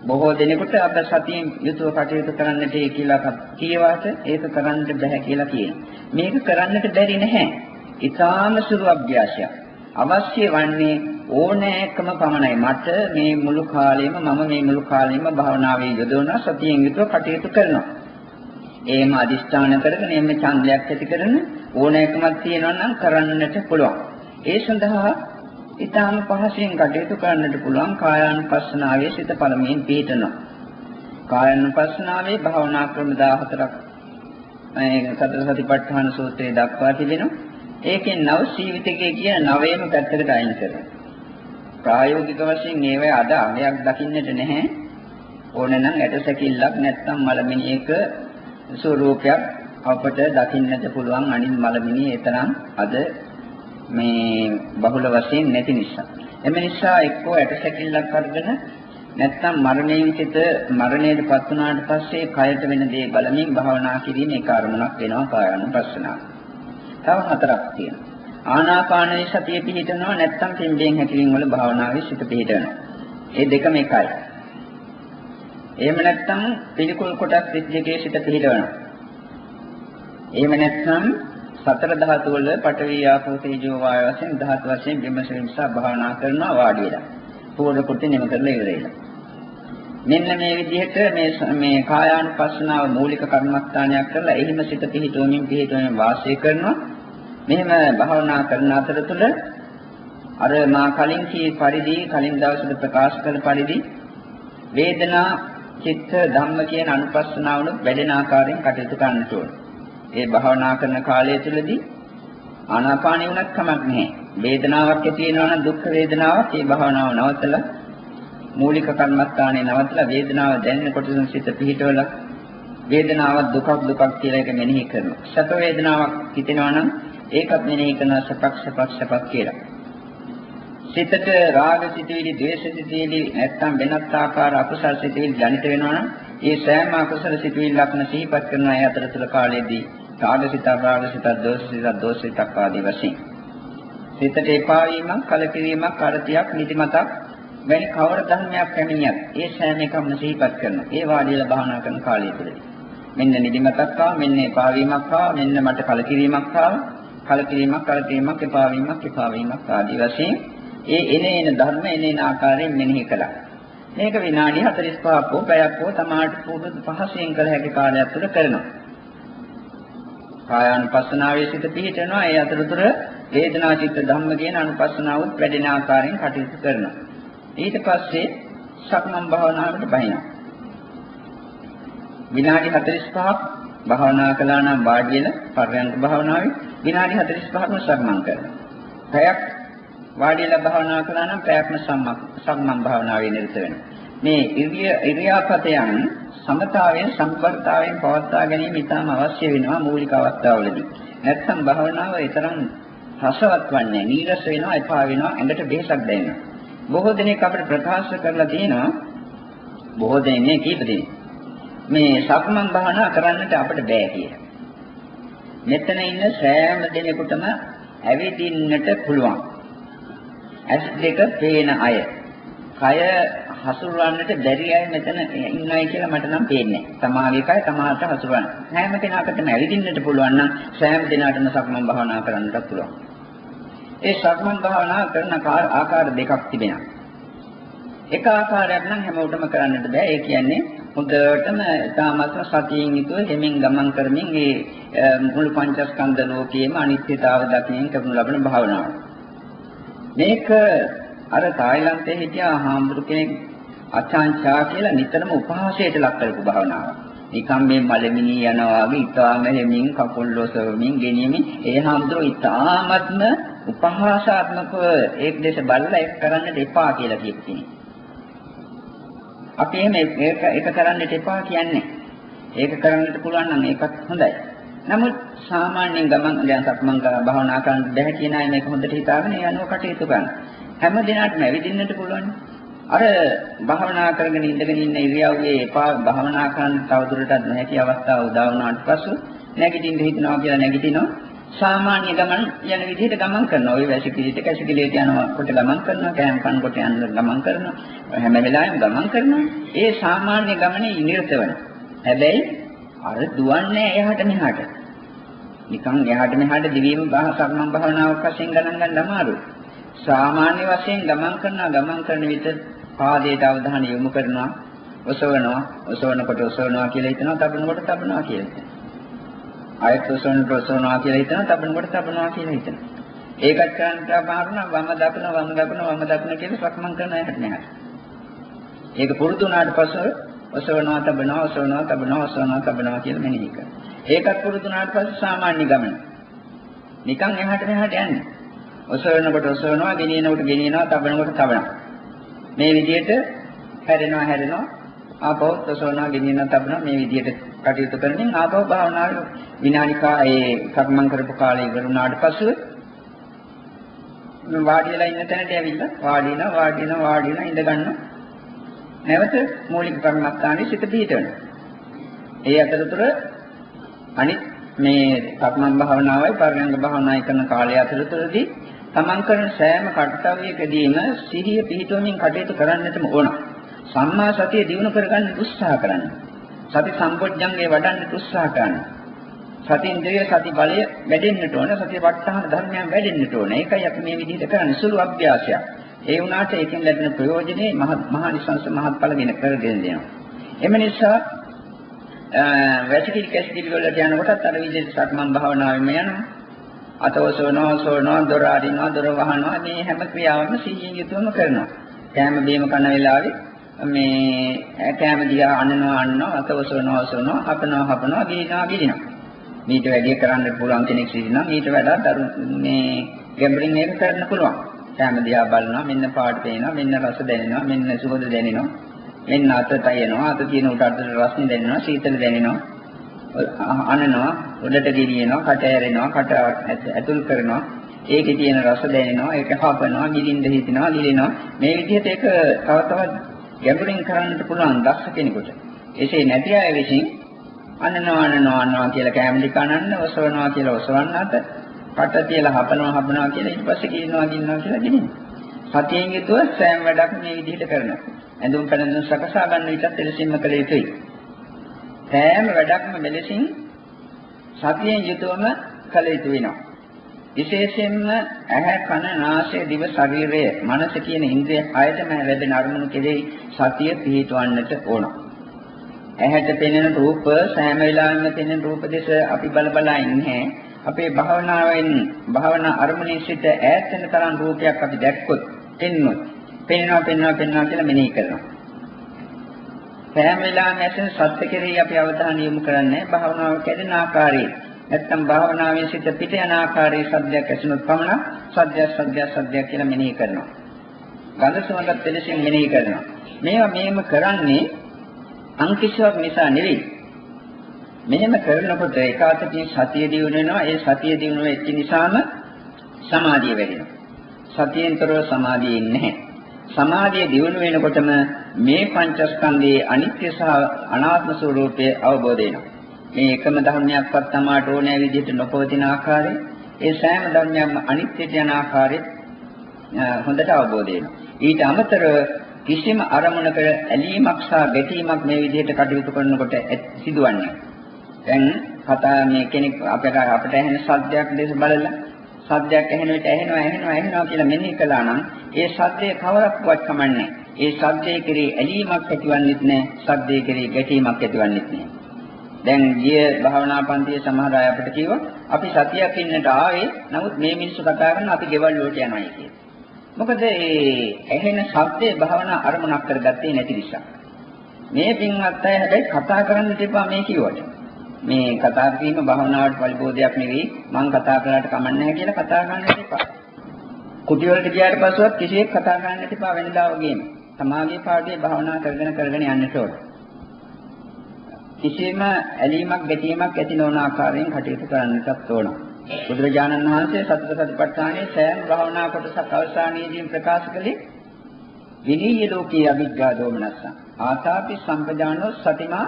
බොහෝ දෙනෙකුට අප සතියෙන් යුතුව කටයුතු කරන්නට කියලා කියවාට ඒක කරන්න බෑ කියලා කියනවා. මේක කරන්නට බැරි නැහැ. ඊටාම සුළු අභ්‍යාසයක්. අවශ්‍ය වන්නේ ඕනෑකම පමණයි. මට මේ මුළු කාලෙම මම මේ මුළු කාලෙම භාවනාවේ යොදවන සතියෙන් යුතුව කටයුතු කරනවා. එහෙම අදිස්ථාන කරගෙන එම්ම ඡන්දයක් ඇති කරන ඕනෑකමක් තියෙනවා නම් කරන්නට පුළුවන්. ඒ සඳහා ඊටාම පහසෙන් කටයුතු කරන්නට පුළුවන් කායානුපස්සනාවේ සිත පළමුවෙන් පිහිටනවා. කායානුපස්සනාවේ භාවනා ක්‍රම 14ක් මේ සතර සතිපට්ඨාන සූත්‍රයේ දක්වා තිබෙනවා. ඒකෙන් නව ජීවිතකයේ කියන නවයම පැත්තකට අයින් කරනවා. ප්‍රායෝගික වශයෙන් ඒවයි අද අගයක් දකින්නට නැහැ. ඕනනම් ඇටසැකිල්ලක් නැත්නම් මලමිණියක ස්වරූපයක් අපට දකින්නට පුළුවන් අනිත් මලමිණිය එතරම් අද මේ බහුල වශයෙන් නැති නිසා. එම නිසා එක්කෝ ඇටසැකිල්ලක් අරගෙන නැත්නම් මරණයෙන් සිට මරණයටපත් වුණාට පස්සේ කයට වෙන දේ බලමින් භාවනා කිරීම ඒක අරමුණක් වෙනවා කායानुපස්සනාව. තව හතරක් තියෙනවා. ආනාපානයේ සතිය පිහිටනවා නැත්නම් පිම්බෙන් හැකිලින් වල භාවනාවේ සිට පිහිටනවා. මේ දෙකම එකයි. එහෙම නැත්නම් පිළිකුල් කොටස් දෙකේ සිට පිහිටවනවා. එහෙම නැත්නම් සතර ධාතු වල පඨවි ආපෝ තේජෝ වායු වශයෙන් ධාතු වශයෙන් විමසීම නිසා භාවනා කරනවා වාඩි වෙලා. පොඩ කොට නිම කරලා ඉවරයි. මෙන්න මේ විදිහට මේ මේ කායානුපස්සනාව මූලික කර්මස්ථානයක් කරලා එහිම සිත පිහිටුවමින් පිහිටුවමින් වාසය කරනවා. මෙහෙම භාවනා කරන අතරතුර අර මා කලින් කී පරිදි කලින් දවසේ ප්‍රකාශ කළ පරිදි වේදනා චිත්ත ධම්ම කියන අනුපස්සනාවල වැඩෙන ආකාරයෙන් කටයුතු කරන්නට ඕනේ. ඒ භාවනා කරන කාලය තුළදී ආනාපානිය උනත් කමක් නැහැ. වේදනාවක් ඇති වෙනවා නම් දුක් වේදනාවක් ඒ භාවනාව නවත්තලා මූලික කර්මස්ථානයේ නවත්තලා වේදනාව දැනෙන කොටසෙන් සිත පිහිටවලා වේදනාවක් දුකක් දුකක් කියලා එක මෙනෙහි කරනවා. සැප වේදනාවක් හිතෙනවා නම් ඒකත් මෙනෙහි කරන සපක් සපක් සපක් කියලා. සිතට රාග සිතවිලි, ද්වේෂ සිතවිලි නැත්නම් වෙනත් ආකාර අකුසල සිතවිලි ජනිත වෙනවා නම් ඒ සෑම අකුසල සිතවිල්ලක්ම සිහිපත් කරන අය අතරතුර කාලයේදී රාගසිත, රාගසිත, දෝෂසිත, දෝෂසිතක් ආදී වශයෙන් සිතට එපා වීමක්, කලකිරීමක්, අරතියක්, නිදිමතක් වැනි කවර ධර්මයක් පැමිණියත් ඒ සෑම එකම සිහිපත් කරනවා. ඒ වාඩිලා භාවනා කරන කාලය තුළදී. මෙන්න නිදිමතක් ආවා, මෙන්න එපා වීමක් ආවා, මෙන්න මට කලකිරීමක් ආවා. කලකිරීමක්, කලකිරීමක්, එපා වීමක්, එපා වීමක් ආදී වශයෙන් ඒ එන එන ධර්ම එන එන ආකාරයෙන් මෙනෙහි කළා. මේක විනාඩි 45ක් හෝ පැයක් හෝ තමාට පුරුදු පහසෙන් කළ හැකි කාලයක් තුළ කරනවා. කායානුපස්සනාවේ සිට පිහිටනවා. ඒ අතරතුර වේදනා චිත්ත ධම්ම කියන අනුපස්සනාවත් වැඩෙන ආකාරයෙන් කටයුතු කරනවා. ඊට පස්සේ සක්මන් භාවනාවට බහිනවා. විනාඩි 45ක් භාවනා කළා නම් වාඩි වෙන පරයන්ක භාවනාවේ විනාඩි 45ක්ම සක්මන් කරනවා. පැයක් වාඩිලා භාවනා කළා නම් පැයක්ම සම්මන් භාවනාවේ නිරත වෙනවා. මේ ඉරිය ඉරියාපතයන් සමතාවයෙන් සම්පර්තාවයෙන් පවත්වා ගැනීම ඉතාම අවශ්‍ය වෙනවා මූලික අවස්ථාවලදී. නැත්නම් භාවනාව ඊතරම් රසවත් වන්නේ නීරස වෙනවා එපා වෙනවා ඇඟට බෙහෙසක් දැනෙනවා. බොහෝ දෙනෙක් අපිට ප්‍රකාශ කරලා තියෙනවා බොහෝ දෙනෙක් කීප දෙනෙක් මේ සක්මන් භාවනා කරන්නට අපිට බෑ කියලා. මෙතන ඉන්න සෑම දෙනෙකුටම ඇවිදින්නට පුළුවන්. ඇස් දෙක පේන අය. කය හසුරවන්නට බැරි අය මෙතන ඉන්නයි කියලා මට නම් පේන්නේ නැහැ. සමාගයේ කය සමාහට හසුරවන්න. හැම කෙනාටම ඇවිදින්නට පුළුවන් නම් සෑම දිනකටම සක්මන් භාවනා කරන්නට පුළුවන්. ඒ සක්මන් භාවනා කරන ආකාර දෙකක් තිබෙනවා. එක ආකාරයක් නම් හැමෝටම කරන්නට බෑ. ඒ කියන්නේ හොඳටම තාමත්ම සතියෙන් යුතුව හිමින් ගමන් කරමින් මේ මුළු පංචස්කන්ධ ලෝකයේම අනිත්‍යතාව දකින්න කරනු ලබන භාවනාව. මේක අර තායිලන්තයේ හිටියා හාමුදුරු කෙනෙක් අචාන්චා කියලා නිතරම උපහාසයට ලක් කරපු භාවනාවක්. නිකම් මේ මලමිනි යනවා වගේ ඉතාම හැමින් කකුල් ඔසවමින් ගෙනියමින් ඒ හාමුදුරුවෝ ඉතාමත්ම උපහාසාත්මකව ඒක දෙස බලලා ඒක කරන්නට එපා කියලා කියපු කෙනෙක්. අපි එහෙම ඒක ඒක කරන්නට එපා කියන්නේ. ඒක කරන්නට පුළුවන් නම් ඒකත් හොඳයි. නමුත් සාමාන්‍යයෙන් ගමන් දැන් සක්මන් කරලා භාවනා කරන්න බැහැ කියන අය මේක හොඳට හිතාගෙන යනවා කටයුතු කරන. හැම දිනකටම ඇවිදින්නට පුළුවන්. අර භාවනා කරගෙන ඉඳගෙන ඉන්න ඉරියව්වේ එපා භාවනා කරන්න තවදුරටත් නැති අවස්ථාව උදා වුණාට පසු නැගිටින්න හිතනවා කියලා නැගිටිනවා. සාමාන්‍ය ගමන් යන විදිහට ගමන් කරනවා. ওই වැසිකිළිට කැසිකිළියට යනවා කොට ගමන් කරනවා. කෑම කන කොට යන ගමන් කරනවා. හැම වෙලාවෙම ගමන් කරනවා. ඒ සාමාන්‍ය ගමනේ නිරත වෙනවා. හැබැයි අර දුවන්නේ එහාට මෙහාට. නිකන් එහාට මෙහාට දිවීම සක්මන් භාවනාවක් වශයෙන් ගණන් ගන්න අමාරුයි. සාමාන්‍ය වශයෙන් ගමන් කරනවා ගමන් කරන විට පාදයට අවධානය යොමු කරනවා. ඔසවනවා ඔසවනකොට ඔසවනවා කියලා හිතනවා තබනකොට තබනවා කියලා හිතනවා. ආයත ඔසවනකොට ඔසවනවා කියලා හිතනවා තබනකොට තබනවා කියලා හිතනවා. ඒකත් කරන්න අමාරු නම් වම දකුණ වම දකුණ වම දකුණ කියලා සක්මන් කරන හැට නෑ. ඒක පුරුදු වුණාට පස්සේ ඔසවනවා තබනවා ඔසවනවා තබනවා ඔසවනවා තබනවා කියලා මෙනෙහි කරනවා. ඒකත් පුරුදු වුණාට පස්සේ සාමාන්‍ය ගමන. නිකන් එහාට මෙහාට යන්නේ. ඔසවනකොට ඔසවනවා ගෙනියනකොට ගෙනියනවා තබනකොට තබනවා. මේ විදිහට හැරෙනවා හැරෙනවා. ආපහු ඔසවනවා ගෙනියනවා තබනවා මේ විදිහට කටයුතු කරමින් ආපහු භාවනාව විනාඩිකා ඒ සක්මන් කරපු කාලය ඉවර වුණාට පස්සේ වාඩි වෙලා ඉන්න තැනට ඇවිල්ලා වාඩි වෙනවා වාඩි වෙනවා වාඩි වෙනවා ඉඳ ගන්නවා. නැවත මූලික කර්මස්ථානයේ සිට පිහිටවනවා ඒ අතරතුර අනිත් මේ සක්මන් භාවනාවයි පරයන්ක භාවනාවයි කරන කාලය අතරතුරදී තමන් කරන සෑම කර්තව්‍යකදීම සිහිය පිහිටවමින් කටයුතු කරන්නටම ඕන. සම්මා සතිය දිනු කරගන්න උත්සාහ කරන්න. සති සම්පොඥංගේ වඩන්න උත්සාහ කරන්න. සති ඉන්ද්‍රිය සති බලය වැඩෙන්නට ඕන. සතිය වටහාන ධර්මයන් වැඩෙන්නට ඕන. ඒකයි අපි මේ විදිහට කරන්නේ සුළු අභ්‍යාසයක්. ඒ වුණාට ඒකෙන් ලැබෙන ප්‍රයෝජනේ මහා නිසංස මහත්ඵල වෙන කරගෙන දෙනවා. එම නිසා වැසිකිලි කැසිකිලි වලට යනකොටත් අර විදිහට සක්මන් භාවනාවෙම යනවා. අතවසවනවා සෝනවා දොර අරිනවා දොර වහනවා මේ හැම ක්‍රියාවක්ම සිහියෙන් යුතුවම කරනවා. කෑම බීම කන වෙලාවේ මේ කෑම දිහා අනනවා අනනවා අතවසවනවා සෝනවා හපනවා හපනවා ගිලිනවා ගිලිනවා. මීට වැඩි කරන්න පුළුවන් කෙනෙක් සිටිනවා මීට වඩා දරු මේ ගැඹුරින් මේක කරන්න පුළුවන්. කෑම දිහා බලනවා මෙන්න පාට පේනවා මෙන්න රස දැනෙනවා මෙන්න සුවඳ දැනෙනවා මෙන්න අත තයනවා අත තියෙන උඩ අතට රස්නේ දැනෙනවා සීතල දැනෙනවා අනනවා උඩට ගෙනියනවා කට ඇරෙනවා කට ඇතුල් කරනවා. ඒකේ තියෙන රස දැනෙනවා ඒක හපනවා ගිලින්ද හිතෙනවා ගිලිනවා මේ විදිහට ඒක තව තවත් ගැඹුරින් කරන්නට පුළුවන් දක්ෂ කෙනෙකුට. එසේ නැති අය විසින් අනනවා අනනවා අනනවා කියලා කැමලි කනන්න ඔසවනවා කියලා ඔසවන්න අත කට තියලා හපනවා හපනවා කියලා ඊට පස්සේ ගිලිනවා ගිලිනවා කියලා ගිලිනවා සතියෙන් යුතුව සෑම වැඩක් මේ විදිහට කරනවා. ඇඳුම් පැළඳුම් සකසා ගන්න විටත් එලෙසින්ම කළ යුතුයි. සෑම වැඩක්ම මෙලෙසින් සතියෙන් යුතුවම කළ යුතු වෙනවා. විශේෂයෙන්ම ඇහැ කන නාසය දිව ශරීරය මනස කියන ඉන්ද්‍රිය හයතම ලැබෙන අරමුණු කෙරෙහි සතිය පිහිටවන්නට ඕන. ඇහැට පෙනෙන රූප සෑම වෙලාවෙම පෙනෙන රූප දෙස අපි බල බලා ඉන්නේ. අපේ භාවනාවෙන් භාවනා අරමුණේ සිට ඈත් වෙන තරම් රූපයක් අපි දැක්කොත් පෙන්නොත් පෙන්නවා පෙන්නවා පෙන්නවා කියලා මෙනෙහි කරනවා. සෑම වෙලාවෙම ඇසෙන සත්‍ය කෙරෙහි අපි අවධානය යොමු කරන්නේ භාවනාව කැඩෙන ආකාරයේ. නැත්තම් භාවනාවේ සිට පිට යන ආකාරයේ සද්දයක් ඇසුනොත් පමණ සද්දයක් සද්දයක් සද්දයක් කියලා මෙනෙහි කරනවා. ගඳ සුවඳත් එලෙසින් මෙනෙහි කරනවා. මේවා මෙහෙම කරන්නේ අංකිෂාවක් නිසා නෙවෙයි. මෙහෙම කරනකොට ඒකාතකින් සතිය දිනු වෙනවා. ඒ සතිය දිනු වෙච්ච නිසාම සමාධිය වැඩෙනවා. සතියෙන්තරව සමාධිය ඉන්නේ නැහැ. සමාධිය දියුණු වෙනකොටම මේ පංචස්කන්ධයේ අනිත්‍ය සහ අනාත්ම ස්වરૂපය අවබෝධ වෙනවා. මේ එකම ධර්මයක්වත් තමාට ඕනෑ විදිහට නොපවතින ආකාරය, ඒ සෑම ධර්මයක්ම අනිත්‍යට යන ආකාරය හොඳට අවබෝධ වෙනවා. ඊට අමතරව කිසිම අරමුණක ඇලීමක් සහ ගැටීමක් මේ විදිහට කටයුතු කරනකොට සිදුවන්නේ. දැන් කතා මේ කෙනෙක් අපට අපට ඇහෙන සද්දයක් දැස බලලා සද්දයක් ඇහෙන විට ඇහෙනවා ඇහෙනවා ඇහෙනවා කියලා මෙනෙහි කළා නම් ඒ සද්දේ කවරක්වත් කමන්නේ. ඒ සද්දේ කෙරේ ඇලීමක් ඇතිවන්නේත් නැහැ. සද්දේ කෙරේ ගැටීමක් ඇතිවන්නේත් නැහැ. දැන් ගිය භාවනා පන්තියේ සමහර අය අපිට කිව්වා අපි සතියක් ඉන්නට ආවේ නමුත් මේ මිනිස්සු කතා කරන අපි ගෙවල් වලට යනවායි කියලා. මොකද ඒ ඇහෙන ශබ්දේ භාවනා අරමුණක් කරගත්තේ නැති නිසා. මේ පින්වත් අය හැබැයි කතා කරන්න තිබ්බා මේ කිව්වට. මේ කතා කිරීම භාවනාවට පරිබෝධයක් නෙවෙයි මම කතා කළාට කමක් නැහැ කියලා කතා කරන්න තිබ්බා. කුටි වලට ගියාට පස්සෙවත් කිසියෙක් කතා කරන්න තිබ්බා වෙනදා වගේම. සමාගයේ පාඩේ භාවනා කරගෙන කරගෙන යන්නට ඕන. කිසියම් ඇලීමක් ගැටීමක් ඇති නොවන ආකාරයෙන් කටයුතු කරන්නටත් ඕන. බුදුරජාණන් වහන්සේ සතර සතිපට්ඨානයේ සෑම භාවනා කොටසක් අවසානයේදී ප්‍රකාශ කළේ විනීය ලෝකයේ අවිජ්ජා දෝමනස්ස. ආතාපි සම්පජානෝ සතිමා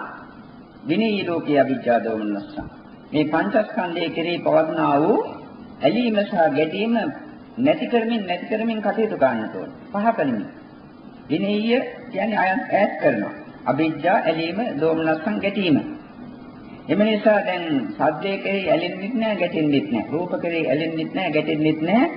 විනීය ලෝකයේ අවිජ්ජා දෝමනස්ස. මේ පංචස්කන්ධයේ කෙරෙහි පවත්නා වූ ඇලීම සහ ගැටීම නැති කරමින් නැති කරමින් කටයුතු කරන්නට ඕන. පහ කරමින්. විනීය කියන්නේ අයත් ඈත් කරනවා. අවිජ්ජා ඇලීම දෝමනස්සන් ගැටීම. එම නිසා දැන් සද්දේ කෙරෙහි ඇලෙන්නෙත් නැහැ ගැටෙන්නෙත් නැහැ. රූප කෙරෙහි ඇලෙන්නෙත් නැහැ ගැටෙන්නෙත් නැහැ.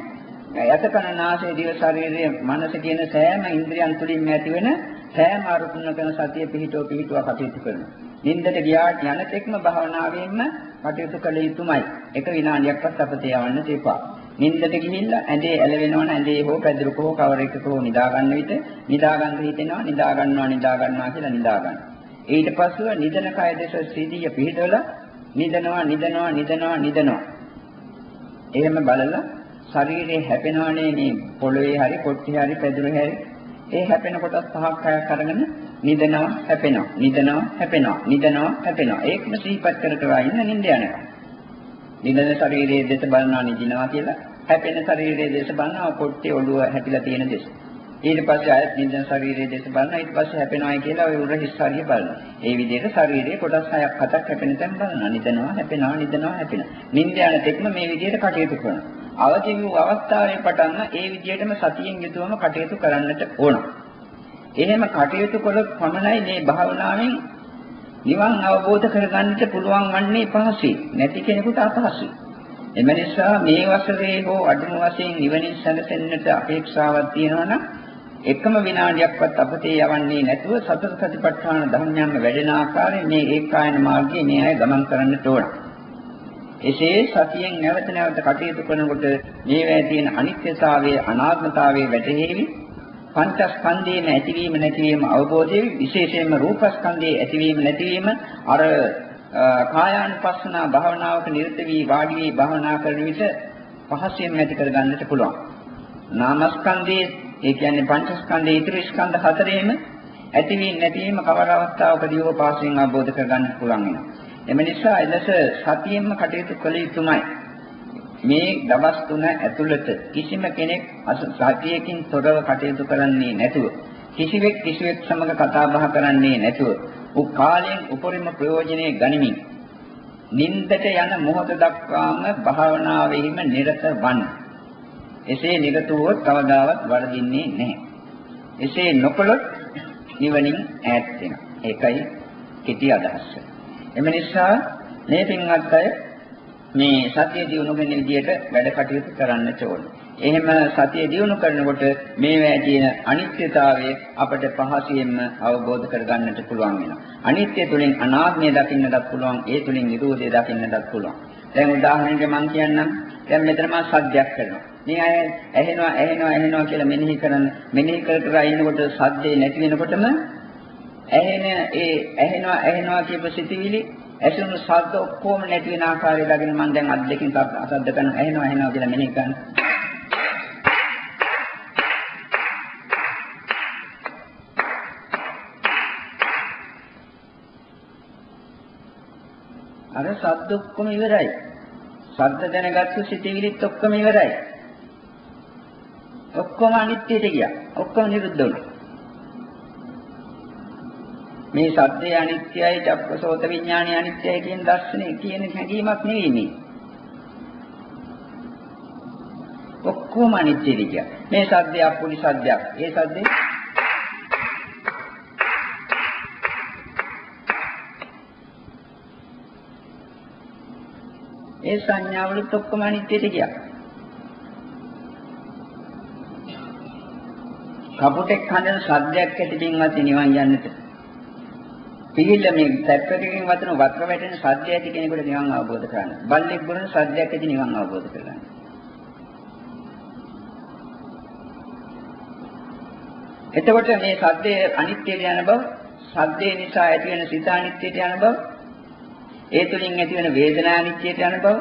යතකන නාසය දිව ශරීරය මනස කියන සෑම ඉන්ද්‍රියන් තුලින්ම ඇතිවෙන සෑම අරුතුනකන සතිය පිහිටෝ පිහිටුවා කටයුතු කරනවා. නින්දට ගියාට යන තෙක්ම භාවනාවෙන්ම කටයුතු කළ යුතුමයි. එක විනාඩියක්වත් අපතේ යවන්න තේපා. නින්දට ගිහිල්ලා ඇඳේ ඇලවෙනවන ඇඳේ හෝ පැදුරක හෝ කවර එකක හෝ නිදා ගන්න විට නිදා ගන්න හිතෙනවා නිදා ගන්නවා නිදා ගන්නවා කියලා නිදා ගන්නවා. ඊට පස්සෙ නිදන කය දෙස සීදිය පිහිටවල නිදනවා නිදනවා නිදනවා නිදනවා. එහෙම බලලා ශරීරේ හැපෙනවනේ මේ පොළවේ හරි කොට්ටේ හරි පැදුරේ හරි ඒ හැපෙන කොටස් පහක් හයක් අරගෙන නිදනවා හැපෙනවා නිදනවා හැපෙනවා නිදනවා හැපෙනවා ඒකම සිහිපත් කර කර ඉන්න නිින්ද යනවා. නිදන ශරීරයේ දෙස බලනවා නිදිනවා කියලා හැපෙන ශරීරයේ දෙස බලනවා කොට්ටේ ඔළුව හැපිලා තියෙන දෙස. ඊට පස්සේ ආයත් නිදන ශරීරයේ දෙස බලනවා ඊට පස්සේ හැපෙනවායි කියලා ඔය උර හිස් හරිය බලනවා. ඒ විදිහට ශරීරයේ කොටස් හයක් හතක් හැපෙන තැන් බලනවා. නිදනවා හැපෙනවා නිදනවා හැපෙනවා. නිින්ද යන තෙක්ම මේ විදිහට කටයුතු කරනවා. අවදි වූ අවස්ථාවේ පටන්ම ඒ විදිහටම සතියෙන් යුතුවම කටයුතු කරන්නට ඕන. එහෙම කටයුතු කළොත් පමණයි මේ භාවනාවෙන් නිවන් අවබෝධ කරගන්නට පුළුවන් වන්නේ පහසුයි. නැති කෙනෙකුට අපහසුයි. එම නිසා මේ වසරේ හෝ අඩුම වශයෙන් නිවනින් සැනසෙන්නට අපේක්ෂාවක් තියෙනවා නම් එකම විනාඩියක්වත් අපතේ යවන්නේ නැතුව සතර සතිපට්ඨාන ධර්මයන්ම වැඩෙන ආකාරයෙන් මේ ඒකායන මාර්ගයේ මේ අය ගමන් කරන්නට ඕන. එසේ සතියෙන් නැවත නැවත කටයුතු කරනකොට මේවැය තියෙන අනිත්‍යතාවයේ අනාත්මතාවයේ වැටහෙවි පංචස්කන්ධයේම ඇතිවීම නැතිවීම අවබෝධය විශේෂයෙන්ම රූපස්කන්ධයේ ඇතිවීම නැතිවීම අර කායානුපස්සනා භාවනාවක නිරත වී වාඩි වී භාවනා කරන විට පහසෙන් ඇති කර ගන්නට පුළුවන්. නාමස්කන්ධයේ ඒ කියන්නේ පංචස්කන්ධයේ ඉතිරි ස්කන්ධ හතරේම ඇතිවීම නැතිවීම කවර අවස්ථාවකදී හෝ පාසෙන් අවබෝධ කර ගන්නට පුළුවන් වෙනවා. එම නිසා එලෙස සතියෙන්ම කටයුතු කළ යුතුමයි. මේ දවස් තුන ඇතුළත කිසිම කෙනෙක් සතියකින් තොරව කටයුතු කරන්නේ නැතුව කිසිවෙක් කිසිවෙක් සමග කතා බහ කරන්නේ නැතුව උ කාලයෙන් උපරිම ප්‍රයෝජනෙ ගනිමින් නින්දට යන මොහොත දක්වාම භාවනාවෙහිම නිරත වන්න. එසේ නිරත වූවොත් කවදාවත් වරදින්නේ නැහැ. එසේ නොකළොත් නිවනින් ඈත් වෙනවා. ඒකයි කෙටි අදහස. එම නිසා මේ පින්වත් අය මේ සතිය දිනු වෙන විදිහට වැඩ කටයුතු කරන්න ඕනේ. එහෙම සතිය දිනු කරනකොට මේවැය තියෙන අනිත්‍යතාවය අපට පහසියෙන්ම අවබෝධ කරගන්නට පුළුවන් වෙනවා. අනිත්‍ය තුලින් අනාත්මය දකින්නටත් පුළුවන්, ඒ තුලින් නිරෝධය දකින්නටත් පුළුවන්. දැන් උදාහරණයක් මම කියන්නම්. දැන් මෙතන මම සද්දයක් කරනවා. මේ අය ඇහෙනවා ඇහෙනවා ඇහෙනවා කියලා මෙනෙහි කරන මෙනෙහි කර කර ඉන්නකොට සද්දේ නැති වෙනකොටම ඇහෙන ඒ ඇහෙනවා ඇහෙනවා කියප සිතිවිලි ඇසුණු ශබ්ද ඔක්කොම නැති වෙන ආකාරය ළඟින් මම දැන් අත් දෙකෙන් අසද්ද කරන ඇහෙනවා ඇහෙනවා කියලා මෙනෙහි කරනවා. අර ශබ්ද ඔක්කොම ඉවරයි. ශබ්ද දැනගත්තු සිතිවිලිත් ඔක්කොම ඉවරයි. ඔක්කොම අනිත්‍යයට ගියා. ඔක්කොම නිරුද්ධ වුණා. මේ සත්‍යය අනිත්‍යයි, චක්කසෝත විඥානය අනිත්‍යයි කියන දර්ශනේ කියන හැඟීමක් නෙවෙයි මේ. ඔක්කොම අනිත්‍යද කිය. මේ සද්දයක් පුලි සද්දයක්. ඒ සද්දේ ඒ සංඥාවලුත් ඔක්කොම අනිත්‍යද කිය. කපුටෙක් හඬන සද්දයක් ඇතිවෙන්නවත් නිවන් යන්නට. පිළිල මේ තැප්පකකින් වතන වත්‍ර වැටෙන සද්ද ඇති කෙනෙකුට නිවන් අවබෝධ කරගන්න. බල්ලෙක් බුරන සද්දයක් ඇති නිවන් අවබෝධ කරගන්න. එතකොට මේ සද්දේ අනිත්‍යයට යන බව, සද්දේ නිසා ඇති වෙන සිත අනිත්‍යයට යන බව, ඒ තුලින් ඇති වෙන වේදනා අනිත්‍යයට යන බව,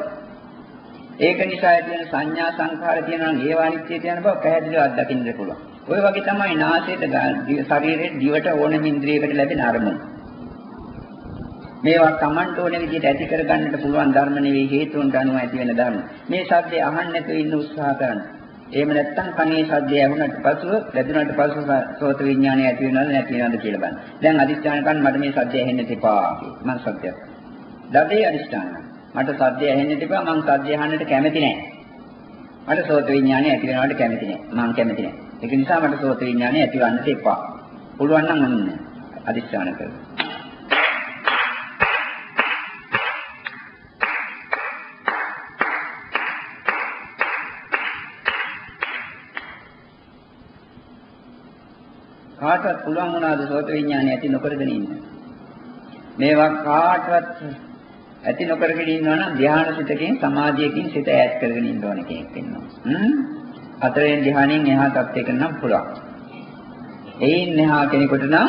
ඒක නිසා ඇති වෙන සංඥා සංඛාර තියෙනවා නම් ඒවා අනිත්‍යයට යන බව පැහැදිලිව අත්දකින්න පුළුවන්. ওই වගේ තමයි නාසයට ශරීරයේ දිවට ඕනම ඉන්ද්‍රියකට ලැබෙන අරමුණ. මේවා Tamanට ඕන විදිහට ඇති කරගන්නට පුළුවන් ධර්ම නෙවෙයි හේතුන්ට අනුව ඇති වෙන ධර්ම. මේ සද්දේ අහන්න නැතුව ඉන්න උත්සාහ කරන්න. එහෙම නැත්නම් කනේ සද්දය ඇහුණට පසුව වැදුනට පසුව සෝත විඥානය ඇති වෙනවද නැති වෙනවද කියලා බලන්න. දැන් අදිස්ත්‍යාන කරන්න මට මේ සද්දය ඇහෙන්න තිබා මම සත්‍යයක්. දඩේ අදිස්ත්‍යාන. මට සද්දය ඇහෙන්න තිබා මම සද්දය අහන්නට කැමති නැහැ. මට සෝත විඥානය ඇති වෙනවට කැමති නැහැ. මම කැමති නැහැ. ඒක නිසා මට සෝත විඥානය ඇතිවන්නට එපා. පුළුවන් නම් අන්න අදිස්ත්‍යාන කරන්න. කාටවත් පුළුවන් වුණාද සෝත විඥානය ඇති නොකරගෙන ඉන්න. මේවා කාටවත් ඇති නොකරගෙන ඉන්නවා නම් ධ්‍යාන සිතකින් සමාධියකින් සිත ඈත් කරගෙන ඉන්න ඕන කෙනෙක් වෙනවා. හ්ම්. හතරෙන් ධ්‍යානෙන් එහා තත්යකට නම් පුළුවන්. එයින් එහා කෙනෙකුට නම්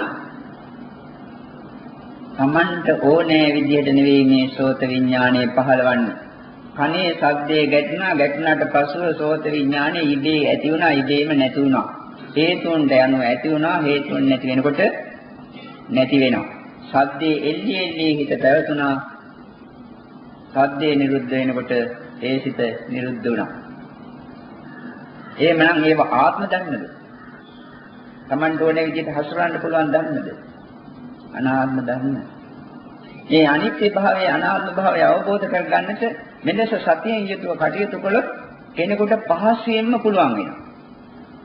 Tamanට ඕනෑ විදිහට නෙවෙයි මේ සෝත විඥානය පහළවන්නේ. කනේ සද්දේ ගැටුණා ගැටුණාට පසුව සෝත විඥානය ඉබේ ඇති වුණා ඉබේම නැති වුණා. හේතුන්ට යනු ඇති වුණා හේතුන් නැති වෙනකොට නැති වෙනවා. සද්දේ එල්ලි එල්ලි හිත පැවතුණා. සද්දේ නිරුද්ධ වෙනකොට ඒ සිත නිරුද්ධ වුණා. එහෙමනම් ඒව ආත්ම ධර්මද? Tamanට ඕනේ විදිහට හසුරවන්න පුළුවන් ධර්මද? අනාත්ම ධර්ම. මේ අනිත්‍ය භාවය අනාත්ම භාවය අවබෝධ කරගන්නට මෙලෙස සතියෙන් යුතුව කටයුතු කළොත් කෙනෙකුට පහසුවෙන්ම පුළුවන් වෙනවා.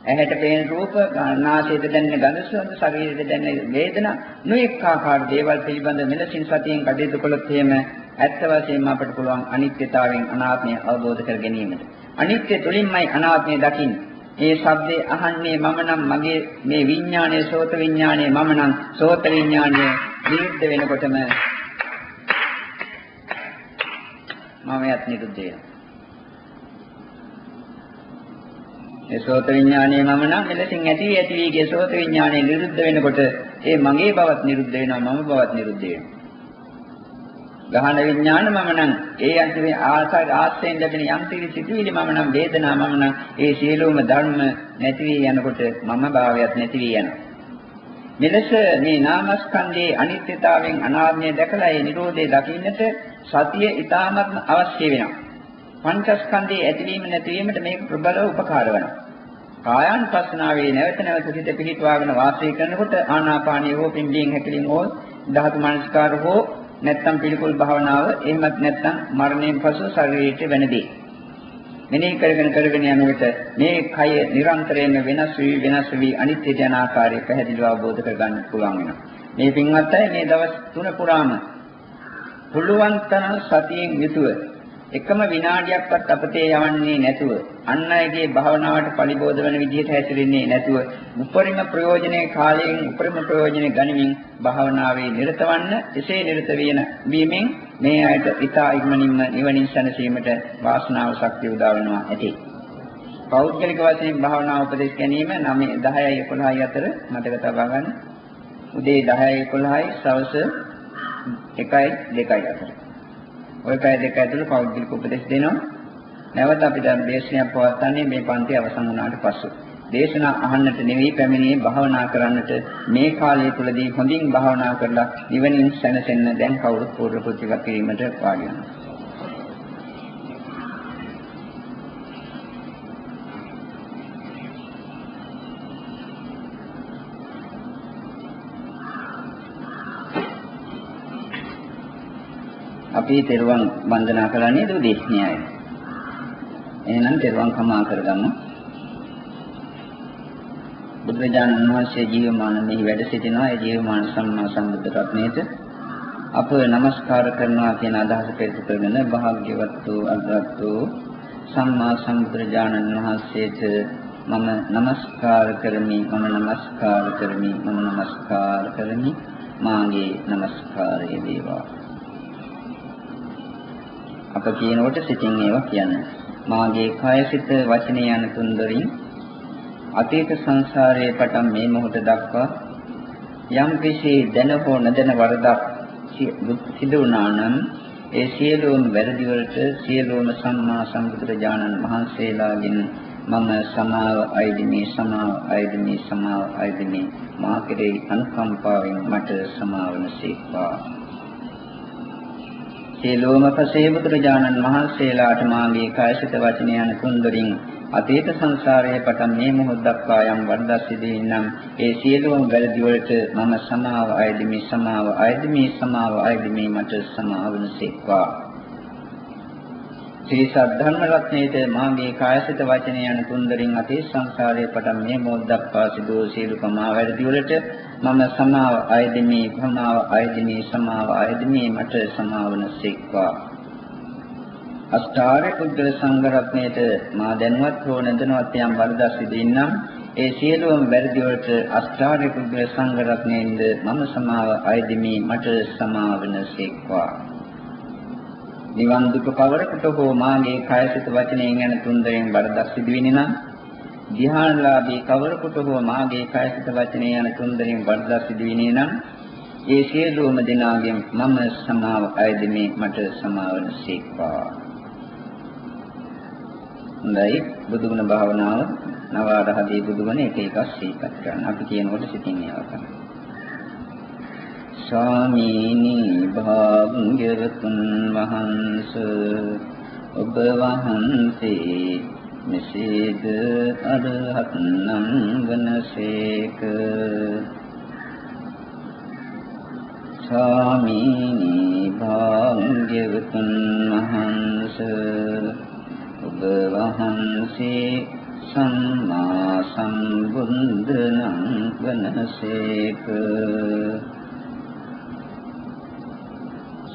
ඇහැට පේන රූප, නාසයට දැනෙන ගඳ සුවඳ, ශරීරයට දැනෙන වේදනා, නොඑක ආකාර දේවල් පිළිබඳ මෙලෙසින් සතියෙන් කටයුතු කළොත් එහෙම ඇත්ත වශයෙන්ම අපට පුළුවන් අනිත්‍යතාවයෙන් අනාත්මය අවබෝධ කර ගැනීමට. අනිත්‍ය තුළින්මයි අනාත්මය දකින්නේ. මේ ශබ්දේ අහන්නේ මම නම් මගේ මේ විඥානයේ සෝත විඥානයේ මම නම් සෝත විඥානයේ නිරුද්ධ වෙනකොටම මම යත් නිරුද්ධ වෙනවා. ඒ සෝත විඥානයේ මම නම් මෙලෙසින් ඇති වී ඇති වී ගිය සෝත විඥානයේ නිරුද්ධ වෙනකොට ඒ මගේ බවත් නිරුද්ධ වෙනවා මම බවත් නිරුද්ධ වෙනවා. ගහන විඥාන මම නම් ඒ අන්තිමේ ආසාර ආස්යෙන් ලැබෙන යම් කිසි සිතුවිලි මම නම් වේදනා මම නම් ඒ සියලුම ධර්ම නැති වී යනකොට මම භාවයත් නැති වී යනවා. මෙලෙස මේ නාමස්කන්ධයේ අනිත්‍යතාවයෙන් අනාත්මය දැකලා ඒ Nirodhe දකින්නට සතිය ඊටාත්ම අවශ්‍ය වෙනවා. පංචස්කන්ධයේ ඇතිවීම නැතිවීමට මේක ප්‍රබලව උපකාර වෙනවා. කායानुපස්සනාවේ නැවත නැවත සිත පිළිටවාගෙන වාසය කරනකොට ආනාපානිය හෝ පිම්බීම් හැකිලින් හෝ ධාතු මනස්කාර හෝ නැත්තම් පිළිකුල් භාවනාව එහෙමත් නැත්තම් මරණයෙන් පසු ශරීරයට වෙනදී. මෙනෙහි කරගෙන කරගෙන යනකොට මේ කය නිරන්තරයෙන්ම වෙනස් වී වෙනස් වී අනිත්‍යයට යන ආකාරය පැහැදිලිව අවබෝධ කරගන්න පුළුවන් වෙනවා. මේ පින්වත් අය මේ දවස් තුන පුරාම පුළුවන් තරම් සතියෙන් යුතුව එකම විනාඩියක්වත් අපතේ යවන්නේ නැතුව අන් අයගේ භාවනාවට පරිබෝධ වෙන විදිහට හැසිරෙන්නේ නැතුව උපරිම ප්‍රයෝජනයේ කාලයෙන් උපරිම ප්‍රයෝජන ගනිමින් භාවනාවේ නිරතවන්න එසේ නිරත වෙන වීමෙන් මේ අයට ඊතා ඉක්මනින්ම නිවනින් සැනසීමට වාසනාව ශක්තිය උදා වෙනවා ඇති. පෞද්ගලික වශයෙන් භාවනා උපදෙස් ගැනීම 9 10යි 11යි අතර මතක තබා ගන්න. උදේ 10යි 11යි සවස 1යි 2යි අතර. ওই පැය දෙක ඇතුළත පෞද්ගලික උපදෙස් දෙනවා. නැවත අපි දැන් දේශනයක් පවත්වන්නේ මේ පන්ති අවසන් වුණාට පසු. දේශනා අහන්නට නෙවෙයි පැමිණියේ භාවනා කරන්නට මේ කාලය තුලදී හොඳින් භාවනා කරලා නිවනින් සැනසෙන්න දැන් කවුරුත් පූර්ව ප්‍රතිගත කිරීමට වාඩි වෙනවා. අපි තෙරුවන් වන්දනා කරන්නේ දුදේශනයයි. එහෙනම් තෙරුවන් කමා කරගමු. බුදුරජාණන් වහන්සේ ජීවමාන මෙහි වැඩ සිටිනවා ඒ ජීවමාන සම්මා සම්බුද්ධ රත්නයේත අප නමස්කාර කරනවා කියන අදහස පෙරට කරගෙන භාග්‍යවත් වූ අග්‍රවත් වූ සම්මා සම්බුදුරජාණන් වහන්සේට මම නමස්කාර කරමි මම නමස්කාර කරමි මම නමස්කාර කරමි මාගේ නමස්කාරය වේවා අප කියනකොට සිතින් ඒවා කියන්නේ. මාගේ කය සිත වචනේ යන තුන්දරින් අතීත සංසාරයේ පටන් මේ මොහොත දක්වා යම් කිසි දැන හෝ නොදැන වරදක් සිදු වුණා නම් ඒ සියලුම වැරදි වලට සියලුම සම්මා සම්බුදුරජාණන් වහන්සේලාගෙන් මම සමාව අයිදිමි සමාව අයිදිමි සමාව අයිදිමි මා කෙරෙහි අනුකම්පාවෙන් මට සමාවන සීක්වා සියලුම පසේ බුදුරජාණන් වහන්සේලාට මාගේ කායසිත වචන යන කුන්දරින් අතීත සංසාරයේ පටන් මේ මොහොත දක්වා යම් වරදක් සිදුවේ නම් ඒ සියලුම වැරදි වලට මම සමාව අයදිමි සමාව අයදිමි සමාව අයදිමි මට සමාවන සීක්වා. ශ්‍රී සද්ධර්ම රත්නයේත මාගේ කායසිත වචන යන තුන්දරින් අතීත සංසාරයේ පටන් මේ මොහොත දක්වා සිදු වූ සියලු කමා වැරදි වලට මම සමාව අයදිමි භමාව අයදිමි සමාව අයදිමි මට සමාවන සීක්වා. අෂ්ටාර්ය කුද්දල සංඝ රත්නයේත මා දැනුවත් හෝ නැදනවත් යම් වරදක් සිදින්නම් ඒ සියලුම වැරදි වලට අෂ්ටාර්ය කුද්දල සංඝ රත්නයෙන්ද මම සමාව අයදිමි මට සමාවන සීක්වා. නිවන් දුක පවරකට හෝ මාගේ කායසිත වචනයෙන් යන තුන්දරෙන් වරදක් සිදුවෙන්නේ නම් ධ්‍යානලාභී කවරකට හෝ මාගේ කායසිත වචනයෙන් යන තුන්දරෙන් වරදක් සිදුවෙන්නේ නම් ඒ සියලුම දෙනාගෙන් මම සමාව අයදෙමි මට සමාවන සීක්වා. හොඳයි බුදුගුණ භාවනාව නවාරහදී බුදුගුණ එක එකක් සීපත් කරන්න. අපි කියනකොට සිතින් ඒවා කරන්න. ස්වාමීනි භාග්‍යවතුන් වහන්ස ඔබ වහන්සේ මෙසේද අරහත් නම් වනසේක ස්වාමීනි භාග්‍යවතුන් වහන්ස ඔබ වහන්සේ සම්මා සම්බුද්ධ නම් වනසේක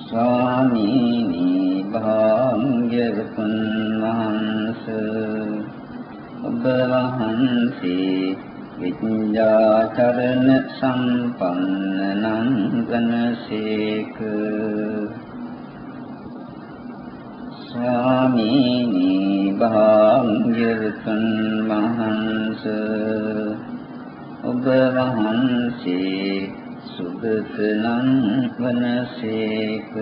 ස්වාමීනි භාග්‍යවතුන් වහන්ස ඔබ වහන්සේ විඤ්ඤාචරණ සම්පන්න නම් වනසේක ස්වාමීනි භාග්‍යවතුන් වහන්ස ඔබ වහන්සේ සුගතනං වනසේක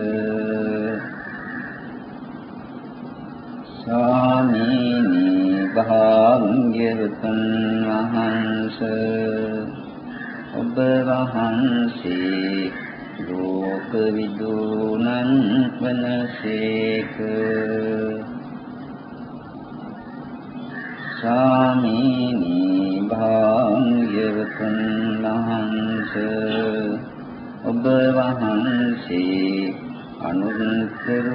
ස්වාමීනි භාග්‍යවතුන් වහන්ස ඔබ වහන්සේ ලෝක විදුනන් වනසේක ස්වාමීනි භාග්‍යවතුන් වහන්ස ඔබ වහන්සේ අනුත්තර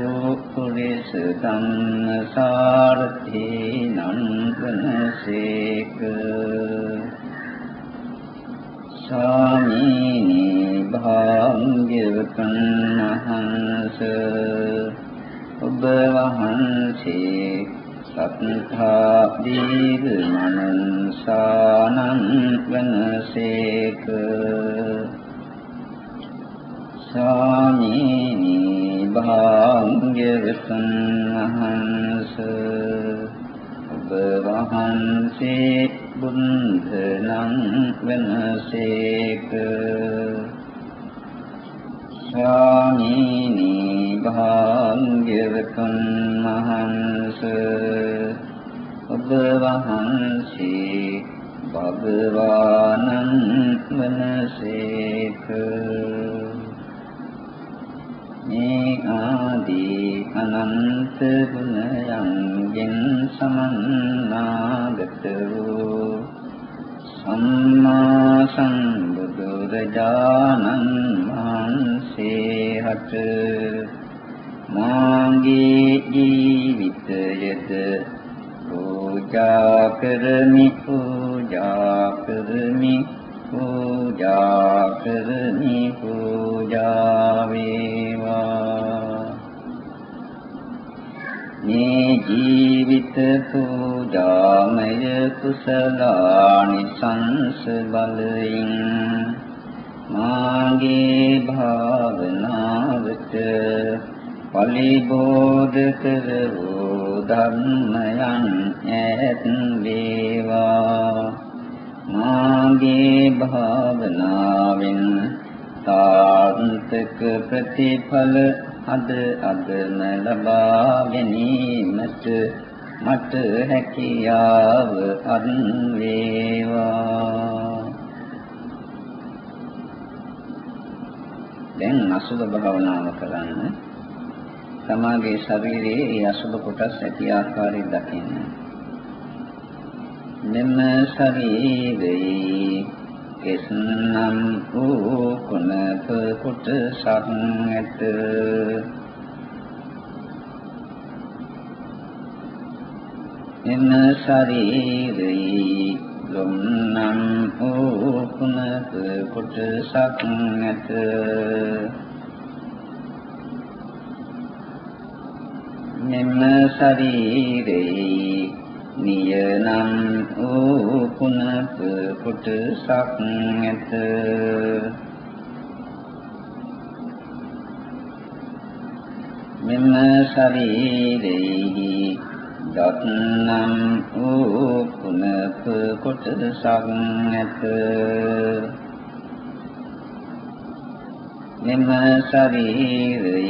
පුරිස ධම්මසාරති නන්දනසේක ස්වාමීනි භාග්‍යවතුන් වහන්ස ඔබ වහන්සේ සත්තා දීව මනසානං වනසේක සාමීනි භාග්‍යවතුන් වහන්ස ඔබ වහන්සේ බුද්ධලං වනසේක. ස්වාමීනි භාග්‍යවතුන් වහන්ස ඔබ වහන්සේ භගවානං වනසේක. මේ ආදී අනන්ත ගුණයන්ගෙන් සමන්නාගත වූ සම්මා සම්බුදුරජාණන් වහන්සේ හට මාගේ ජීවිතයද පූජා කරමි පූජා කරමි පූජා කරමි පූජා වේවා. මේ ජීවිත පූජා පූජාමය කුසලානි සංස බලයෙන් මාගේ භාවනාවට පලිබෝධ කර වූ ධර්මයන් ඈත් වේවා. මාගේ භාවනාවෙන් තාන්තක ප්‍රතිඵල අද අදම ලබා ගැනීමට මට හැකියාව අත් වේවා දැන් අසුබ භාවනාව කරන්න. තමාගේ ශරීරයේ ඒ අසුබ කොටස් ඇති ආකාරය දකින්න. මෙම ශරීරයේ කෙස්නම් වූ කුණප කොටසක් ඇත එම ශරීරේ ලොම්නම් වූ කුණප කොටසක් ඇත මෙම ශරීරේ නියනම් වූ කුණප කොටසක් ඇත මෙම ශරීරේ දත්නම් වූ කුණප කොටසක් ඇත මෙම ශරීරේ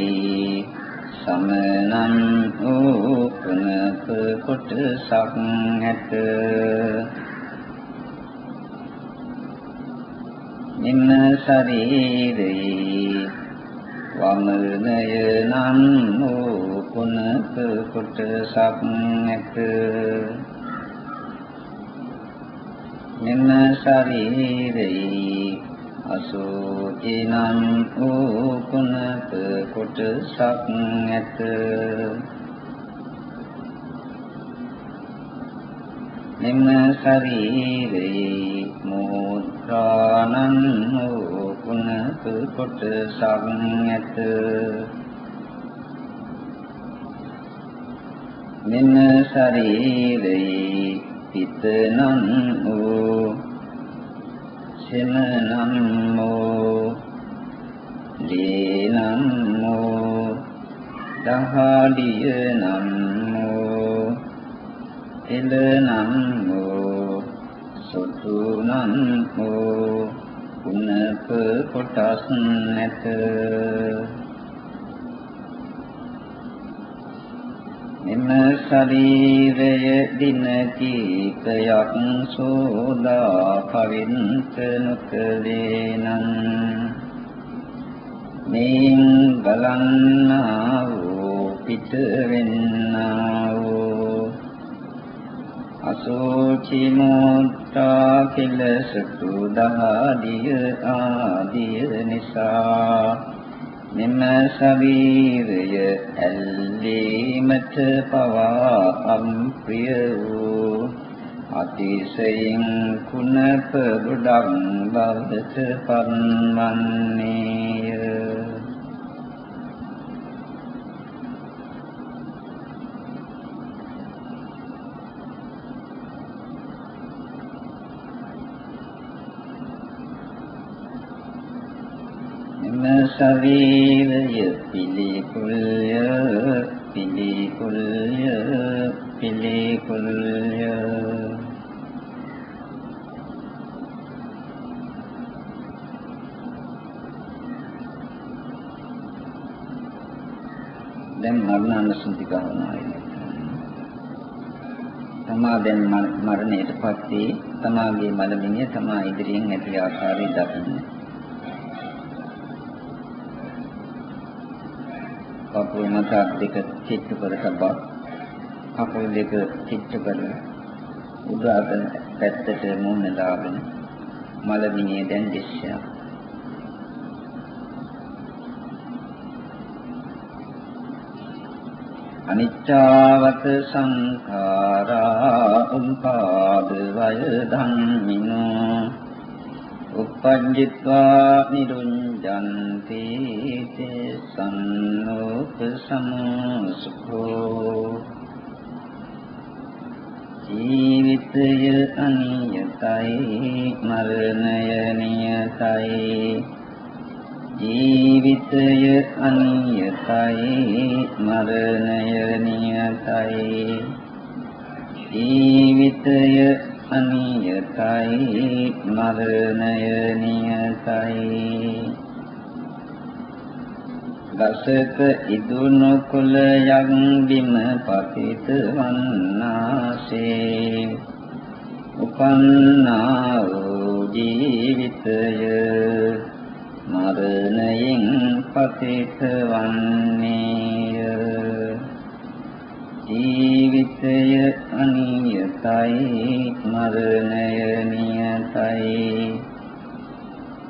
සමනං වූ කුණප කොටසක් ඇත මෙම ශරීරේ වමනය නම් වූ කුණප කොටසක් ඇත මෙම ශරීරේ අසෝචිනම් වූ කුණප කොටසක් ඇත. මෙම ශරීරේ මෝත්‍රානං වූ කුණප කොටසක් ඇත. මෙම ශරීරේ පිතනං වූ සෙමනම් මෝ දීනම් මෝ දහඩිය නම් මෝ එලනම් මෝ සොතු නම් මෝ කුණප කොටස් නැත එම ශරීරය දින කීපයක් සෝදා පවින්ත නොකලේනං මේන් බලන්නා වූ පිට වෙන්නා වූ අසෝචි මුත්තා කිලසතු දහදිය ආදිය නිසා මෙම ශරීරය ඇල්ලීමට පවා අම්ප්‍රිය වූ අතිශයින් කුණප ගොඩක් බවට පන්වන්නේය එම ශරීරය පිළිකුල්ය පිළිකුල්ය පිළිකුල්ය දැන් මරණානුසුති භාවනාවයි තමා දැන් මරණයටපත් වී තමාගේ මලමිණිය තමා ඉදිරියෙන් ඇති ආකාරය දකින්න. කකුල් මත දෙක චිත්ත කර තබා කකුල් දෙක චිත්ත කර උදාග පැත්තට මුහුණ දාගෙන මලමිණිය දැන් දිශ්‍යා අනිච්චවත සංඛාරා උපාද වය ධම්මිනෝ. uppajjitva nirunjanti te sannopa samusukho ජීවිතය අනියතයි මරණය නියතයි ජීවිතය අනියතයි මරණය නියතයි ජීවිතය අනියතයි මරණය නියතයි දසක ඉදුණු කුලයක් බිම පතිත වන්නාසේ උපන්නා වූ ජීවිතය මරණයෙන් පතිත වන්නේය ජීවිතය අනියතයි මරණය නියතයි.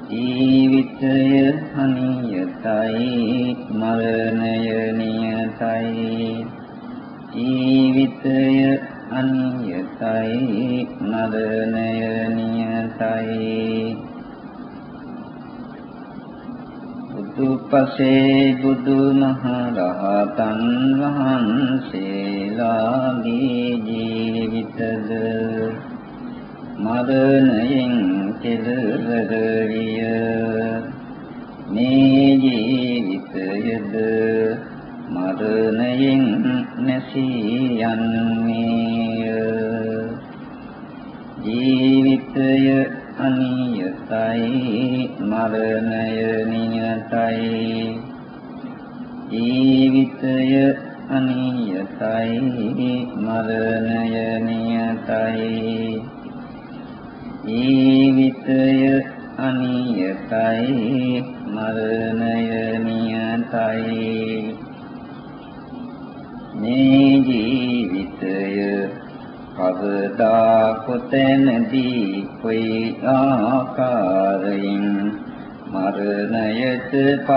ජීවිතය අනියතයි මරණය නියතයි. ජීවිතය අනියතයි මරණය නියතයි. බුදුපසේ බුදුමහරහතන් වහන්සේලාගේ ජීවිතද මරණයෙන් කෙලවර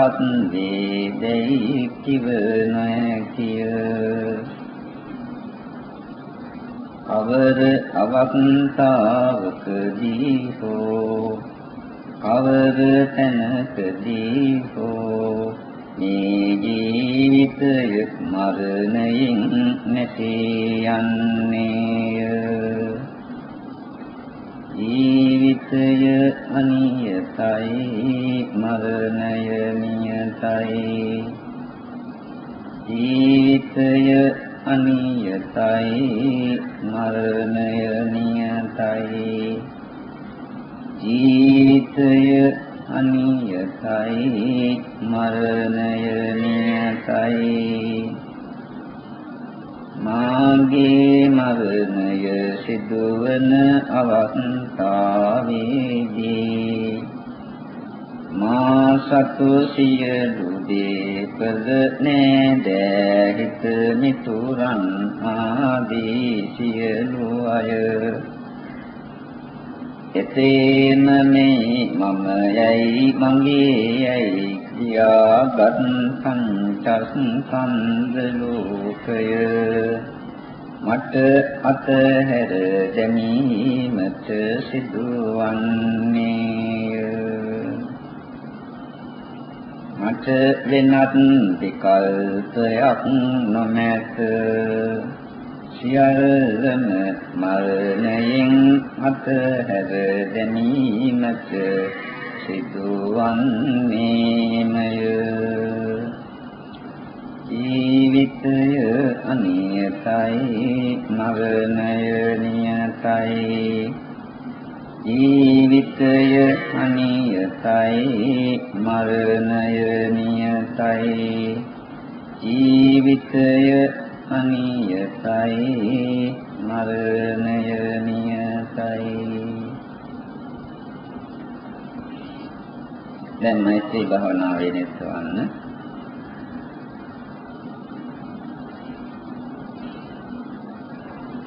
මරණයට පත් වේදයි කිව නොහැකිය. කවර අවස්ථාවකදී හෝ කවර තැනකදී හෝ මේ ජීවිතය මරණයෙන් නැති යන්නේය. ජීවිතය අනියතයි මරණය නියතයි. ජීවිතය අනියතයි මරණය නියතයි. ජීවිතය අනියතයි මරණය නියතයි. මාගේ මරණය සිදුවන අවස්ථාවේදී මා සතු සියලු දේ කළ නෑදෑ හිත මිතුරන් ආදී සියලු අය. එතේන මේ මම යයි මගේ යයි කියාගත් සංචස් සම්ද ලෝකය මට අතහැර දැමීමට සිදුවන්නේ මට වෙනත් විකල්පයක් නොමැත. සියල්ලම මරණයෙන් අතහැර දැමීමට සිදුවන්නේමය. ජීවිතය අනියතයි මරණය නියතයි. ජීවිතය අනියතයි මරණය නියතයි. ජීවිතය අනියතයි මරණය නියතයි. දැන් මෛත්‍රී භාවනාවේ නිරතවන්න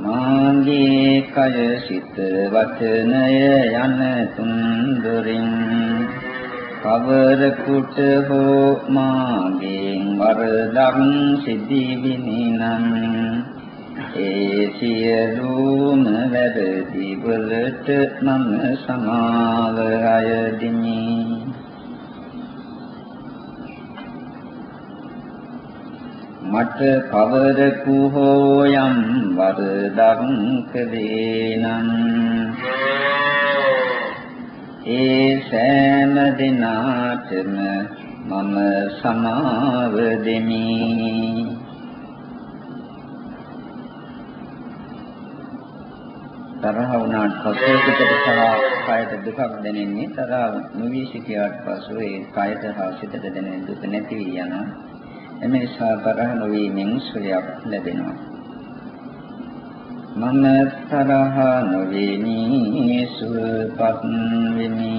මාගේ කය සිත වචනය යන තුන් දොරින් කවර කුට හෝ මාගේ වරදක් සිදිවිනිනම් ඒ සියලුම වැරදි වලට මම සමාව අයදිමි. මට කවරකු හෝ යම් වරදක් කළේනම් ඒ සෑම දිනාටම මම සමාව දෙමි. තරහ වුණාට පස්සේ පිටට සහ කායට දුකක් දැනෙන්නේ තරහ නොවි සිටියාට පසු ඒ කායට හා සිතට දැනෙන දුක නැති වී යනවා එම නිසා තරහ නොවීමෙන් සුවයක් ලැබෙනවා. මම තරහ නොවේමි සුවපත් වෙමි.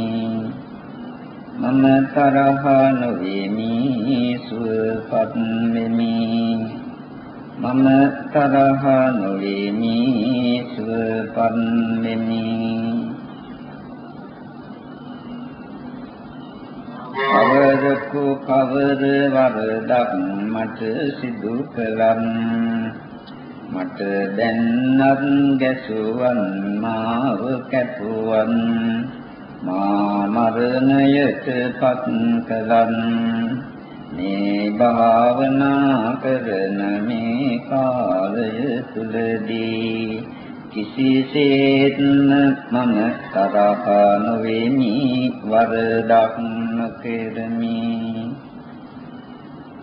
මම තරහ නොවේමි සුවපත් වෙමි. මම තරහ නොවේමි සුවපත් වෙමි. කවරකු කවර වරදක් මට සිදු කලම් මට දැන්නත් ගැසුවන් මාව කැපුවන්. මා මරණයට පත් කලන් මේ භාවනා කරන මේ කාලය තුලදී කිසිසේත් මම තරහ නොවෙමි වරදක්. නොකරමි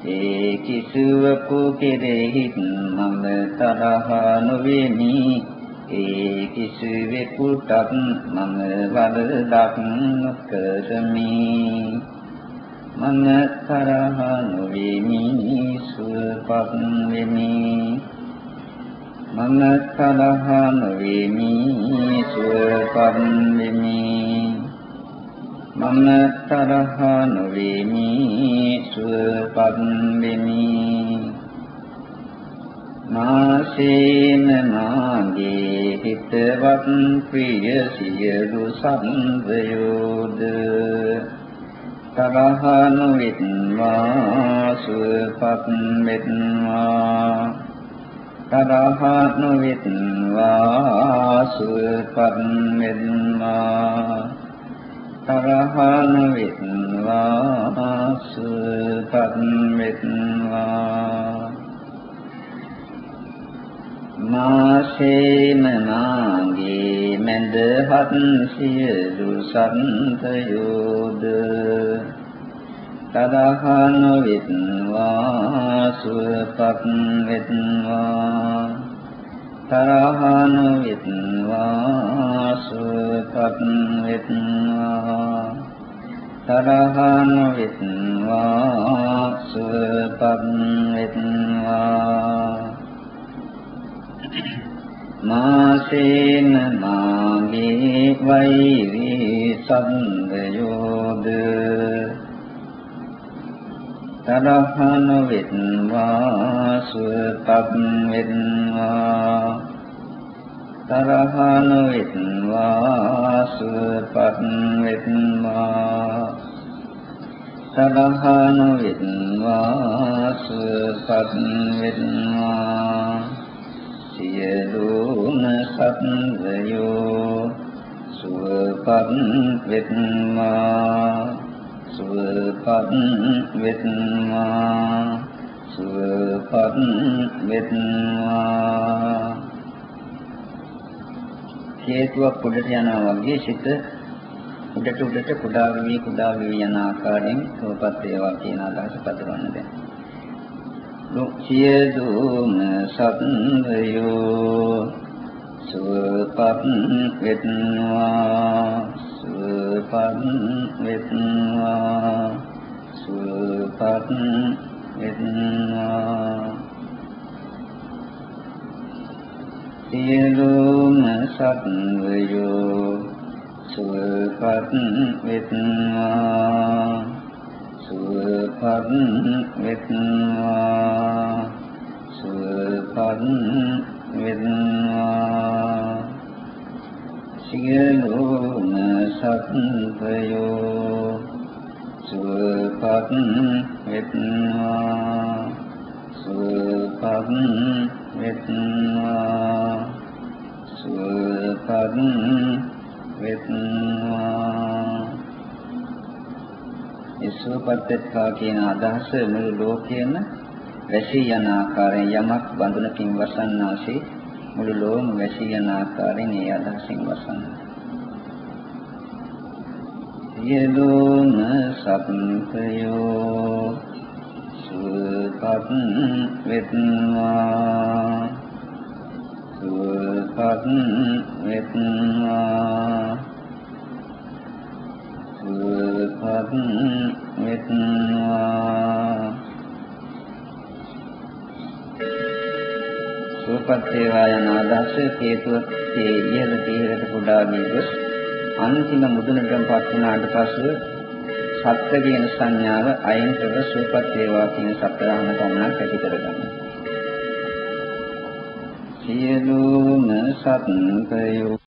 ඒ කිසිවකු කෙරෙහි මම තරහ නොවෙමි. ඒ කිසිවෙකුටත් මම වරදක් නොකරමි. මම තරහ නොවෙමි සුවපත් වෙමි. මම තරහ නොවෙමි සුවපත් වෙමි. මම තරහ නොවෙමි සුවපත් වෙමි. මාසේන මාගේ හිතවත් ප්‍රිය සියලු සම්වයෝද තරහ නොවෙත්වා සුවපත් වෙත්වා. තරහ නොවෙත්වා සුවපත් වෙත්වා. තරහ නොවෙත්වා සුවපත් වෙත්වා මාසේම නාගේ මැදහත් සියලු සන්තයෝද තරහ නොවෙත්වා සුවපත් වෙත්වා තරහ නොවෙත්වා සුවපත් වෙත්වා තරහ නොවෙත්වා සුවපත් වෙත්වා මාසේන මාගේ වෛරී සන්දයෝද තරහ නොවෙත්වා සුවපත් වෙත්වා තරහ නොවෙත්වා සුවපත් වෙත්වා තරහ නොවෙත්වා සුවපත් වෙත්වා සියලුම සත්වයෝ සුවපත් වෙත්වා සුවපත් වෙත්වා සුවපත් වෙත්වා. හේතුවක් උඩට යනවා වගේ සිත උඩට උඩට කුඩා වී කුඩා වී යන ආකාරයෙන් සුවපත් වේවා කියන අදහස පදවන්න දැන් සියලුම සත්වයෝ සුවපත් වෙත්වා. සුවපත් වෙත්වා. සුවපත් වෙත්වා. සියලුම සත්වයෝ සුවපත් වෙත්වා සුවපත් වෙත්වා සුවපත් වෙත්වා. සියලුම සත්වයෝ සුවපත් වෙත්වා සුවපත් වෙත්වා සුවපත් වෙත්වා සුවපත් වෙත්වා කියන අදහස මුළු ලෝකෙම වැසී යන ආකාරයෙන් යමක් බඳුනකින් වසන්නාසේ මුළු ලෝම වැසී යන ආකාරයෙන් ඒ අදහසින් වසන්නා. සියලුම සත්ත්වයෝ සුවපත් වෙත්වා. සුවපත් වෙත්වා. සුවපත් වෙත්වා. සුවපත් වේවා යන අදහස හේතුව ඒ ඉහළ තීරයට කුඩා වී ගොස් අන්තිම මුදුනටපත් වුණාට පසු සත්‍ය කියන සංඥාව අයින් කර සුවපත් වේවා කියන සතරහන පමණක් ඇති කරගන්න. සියලුම සත්ත්වයෝ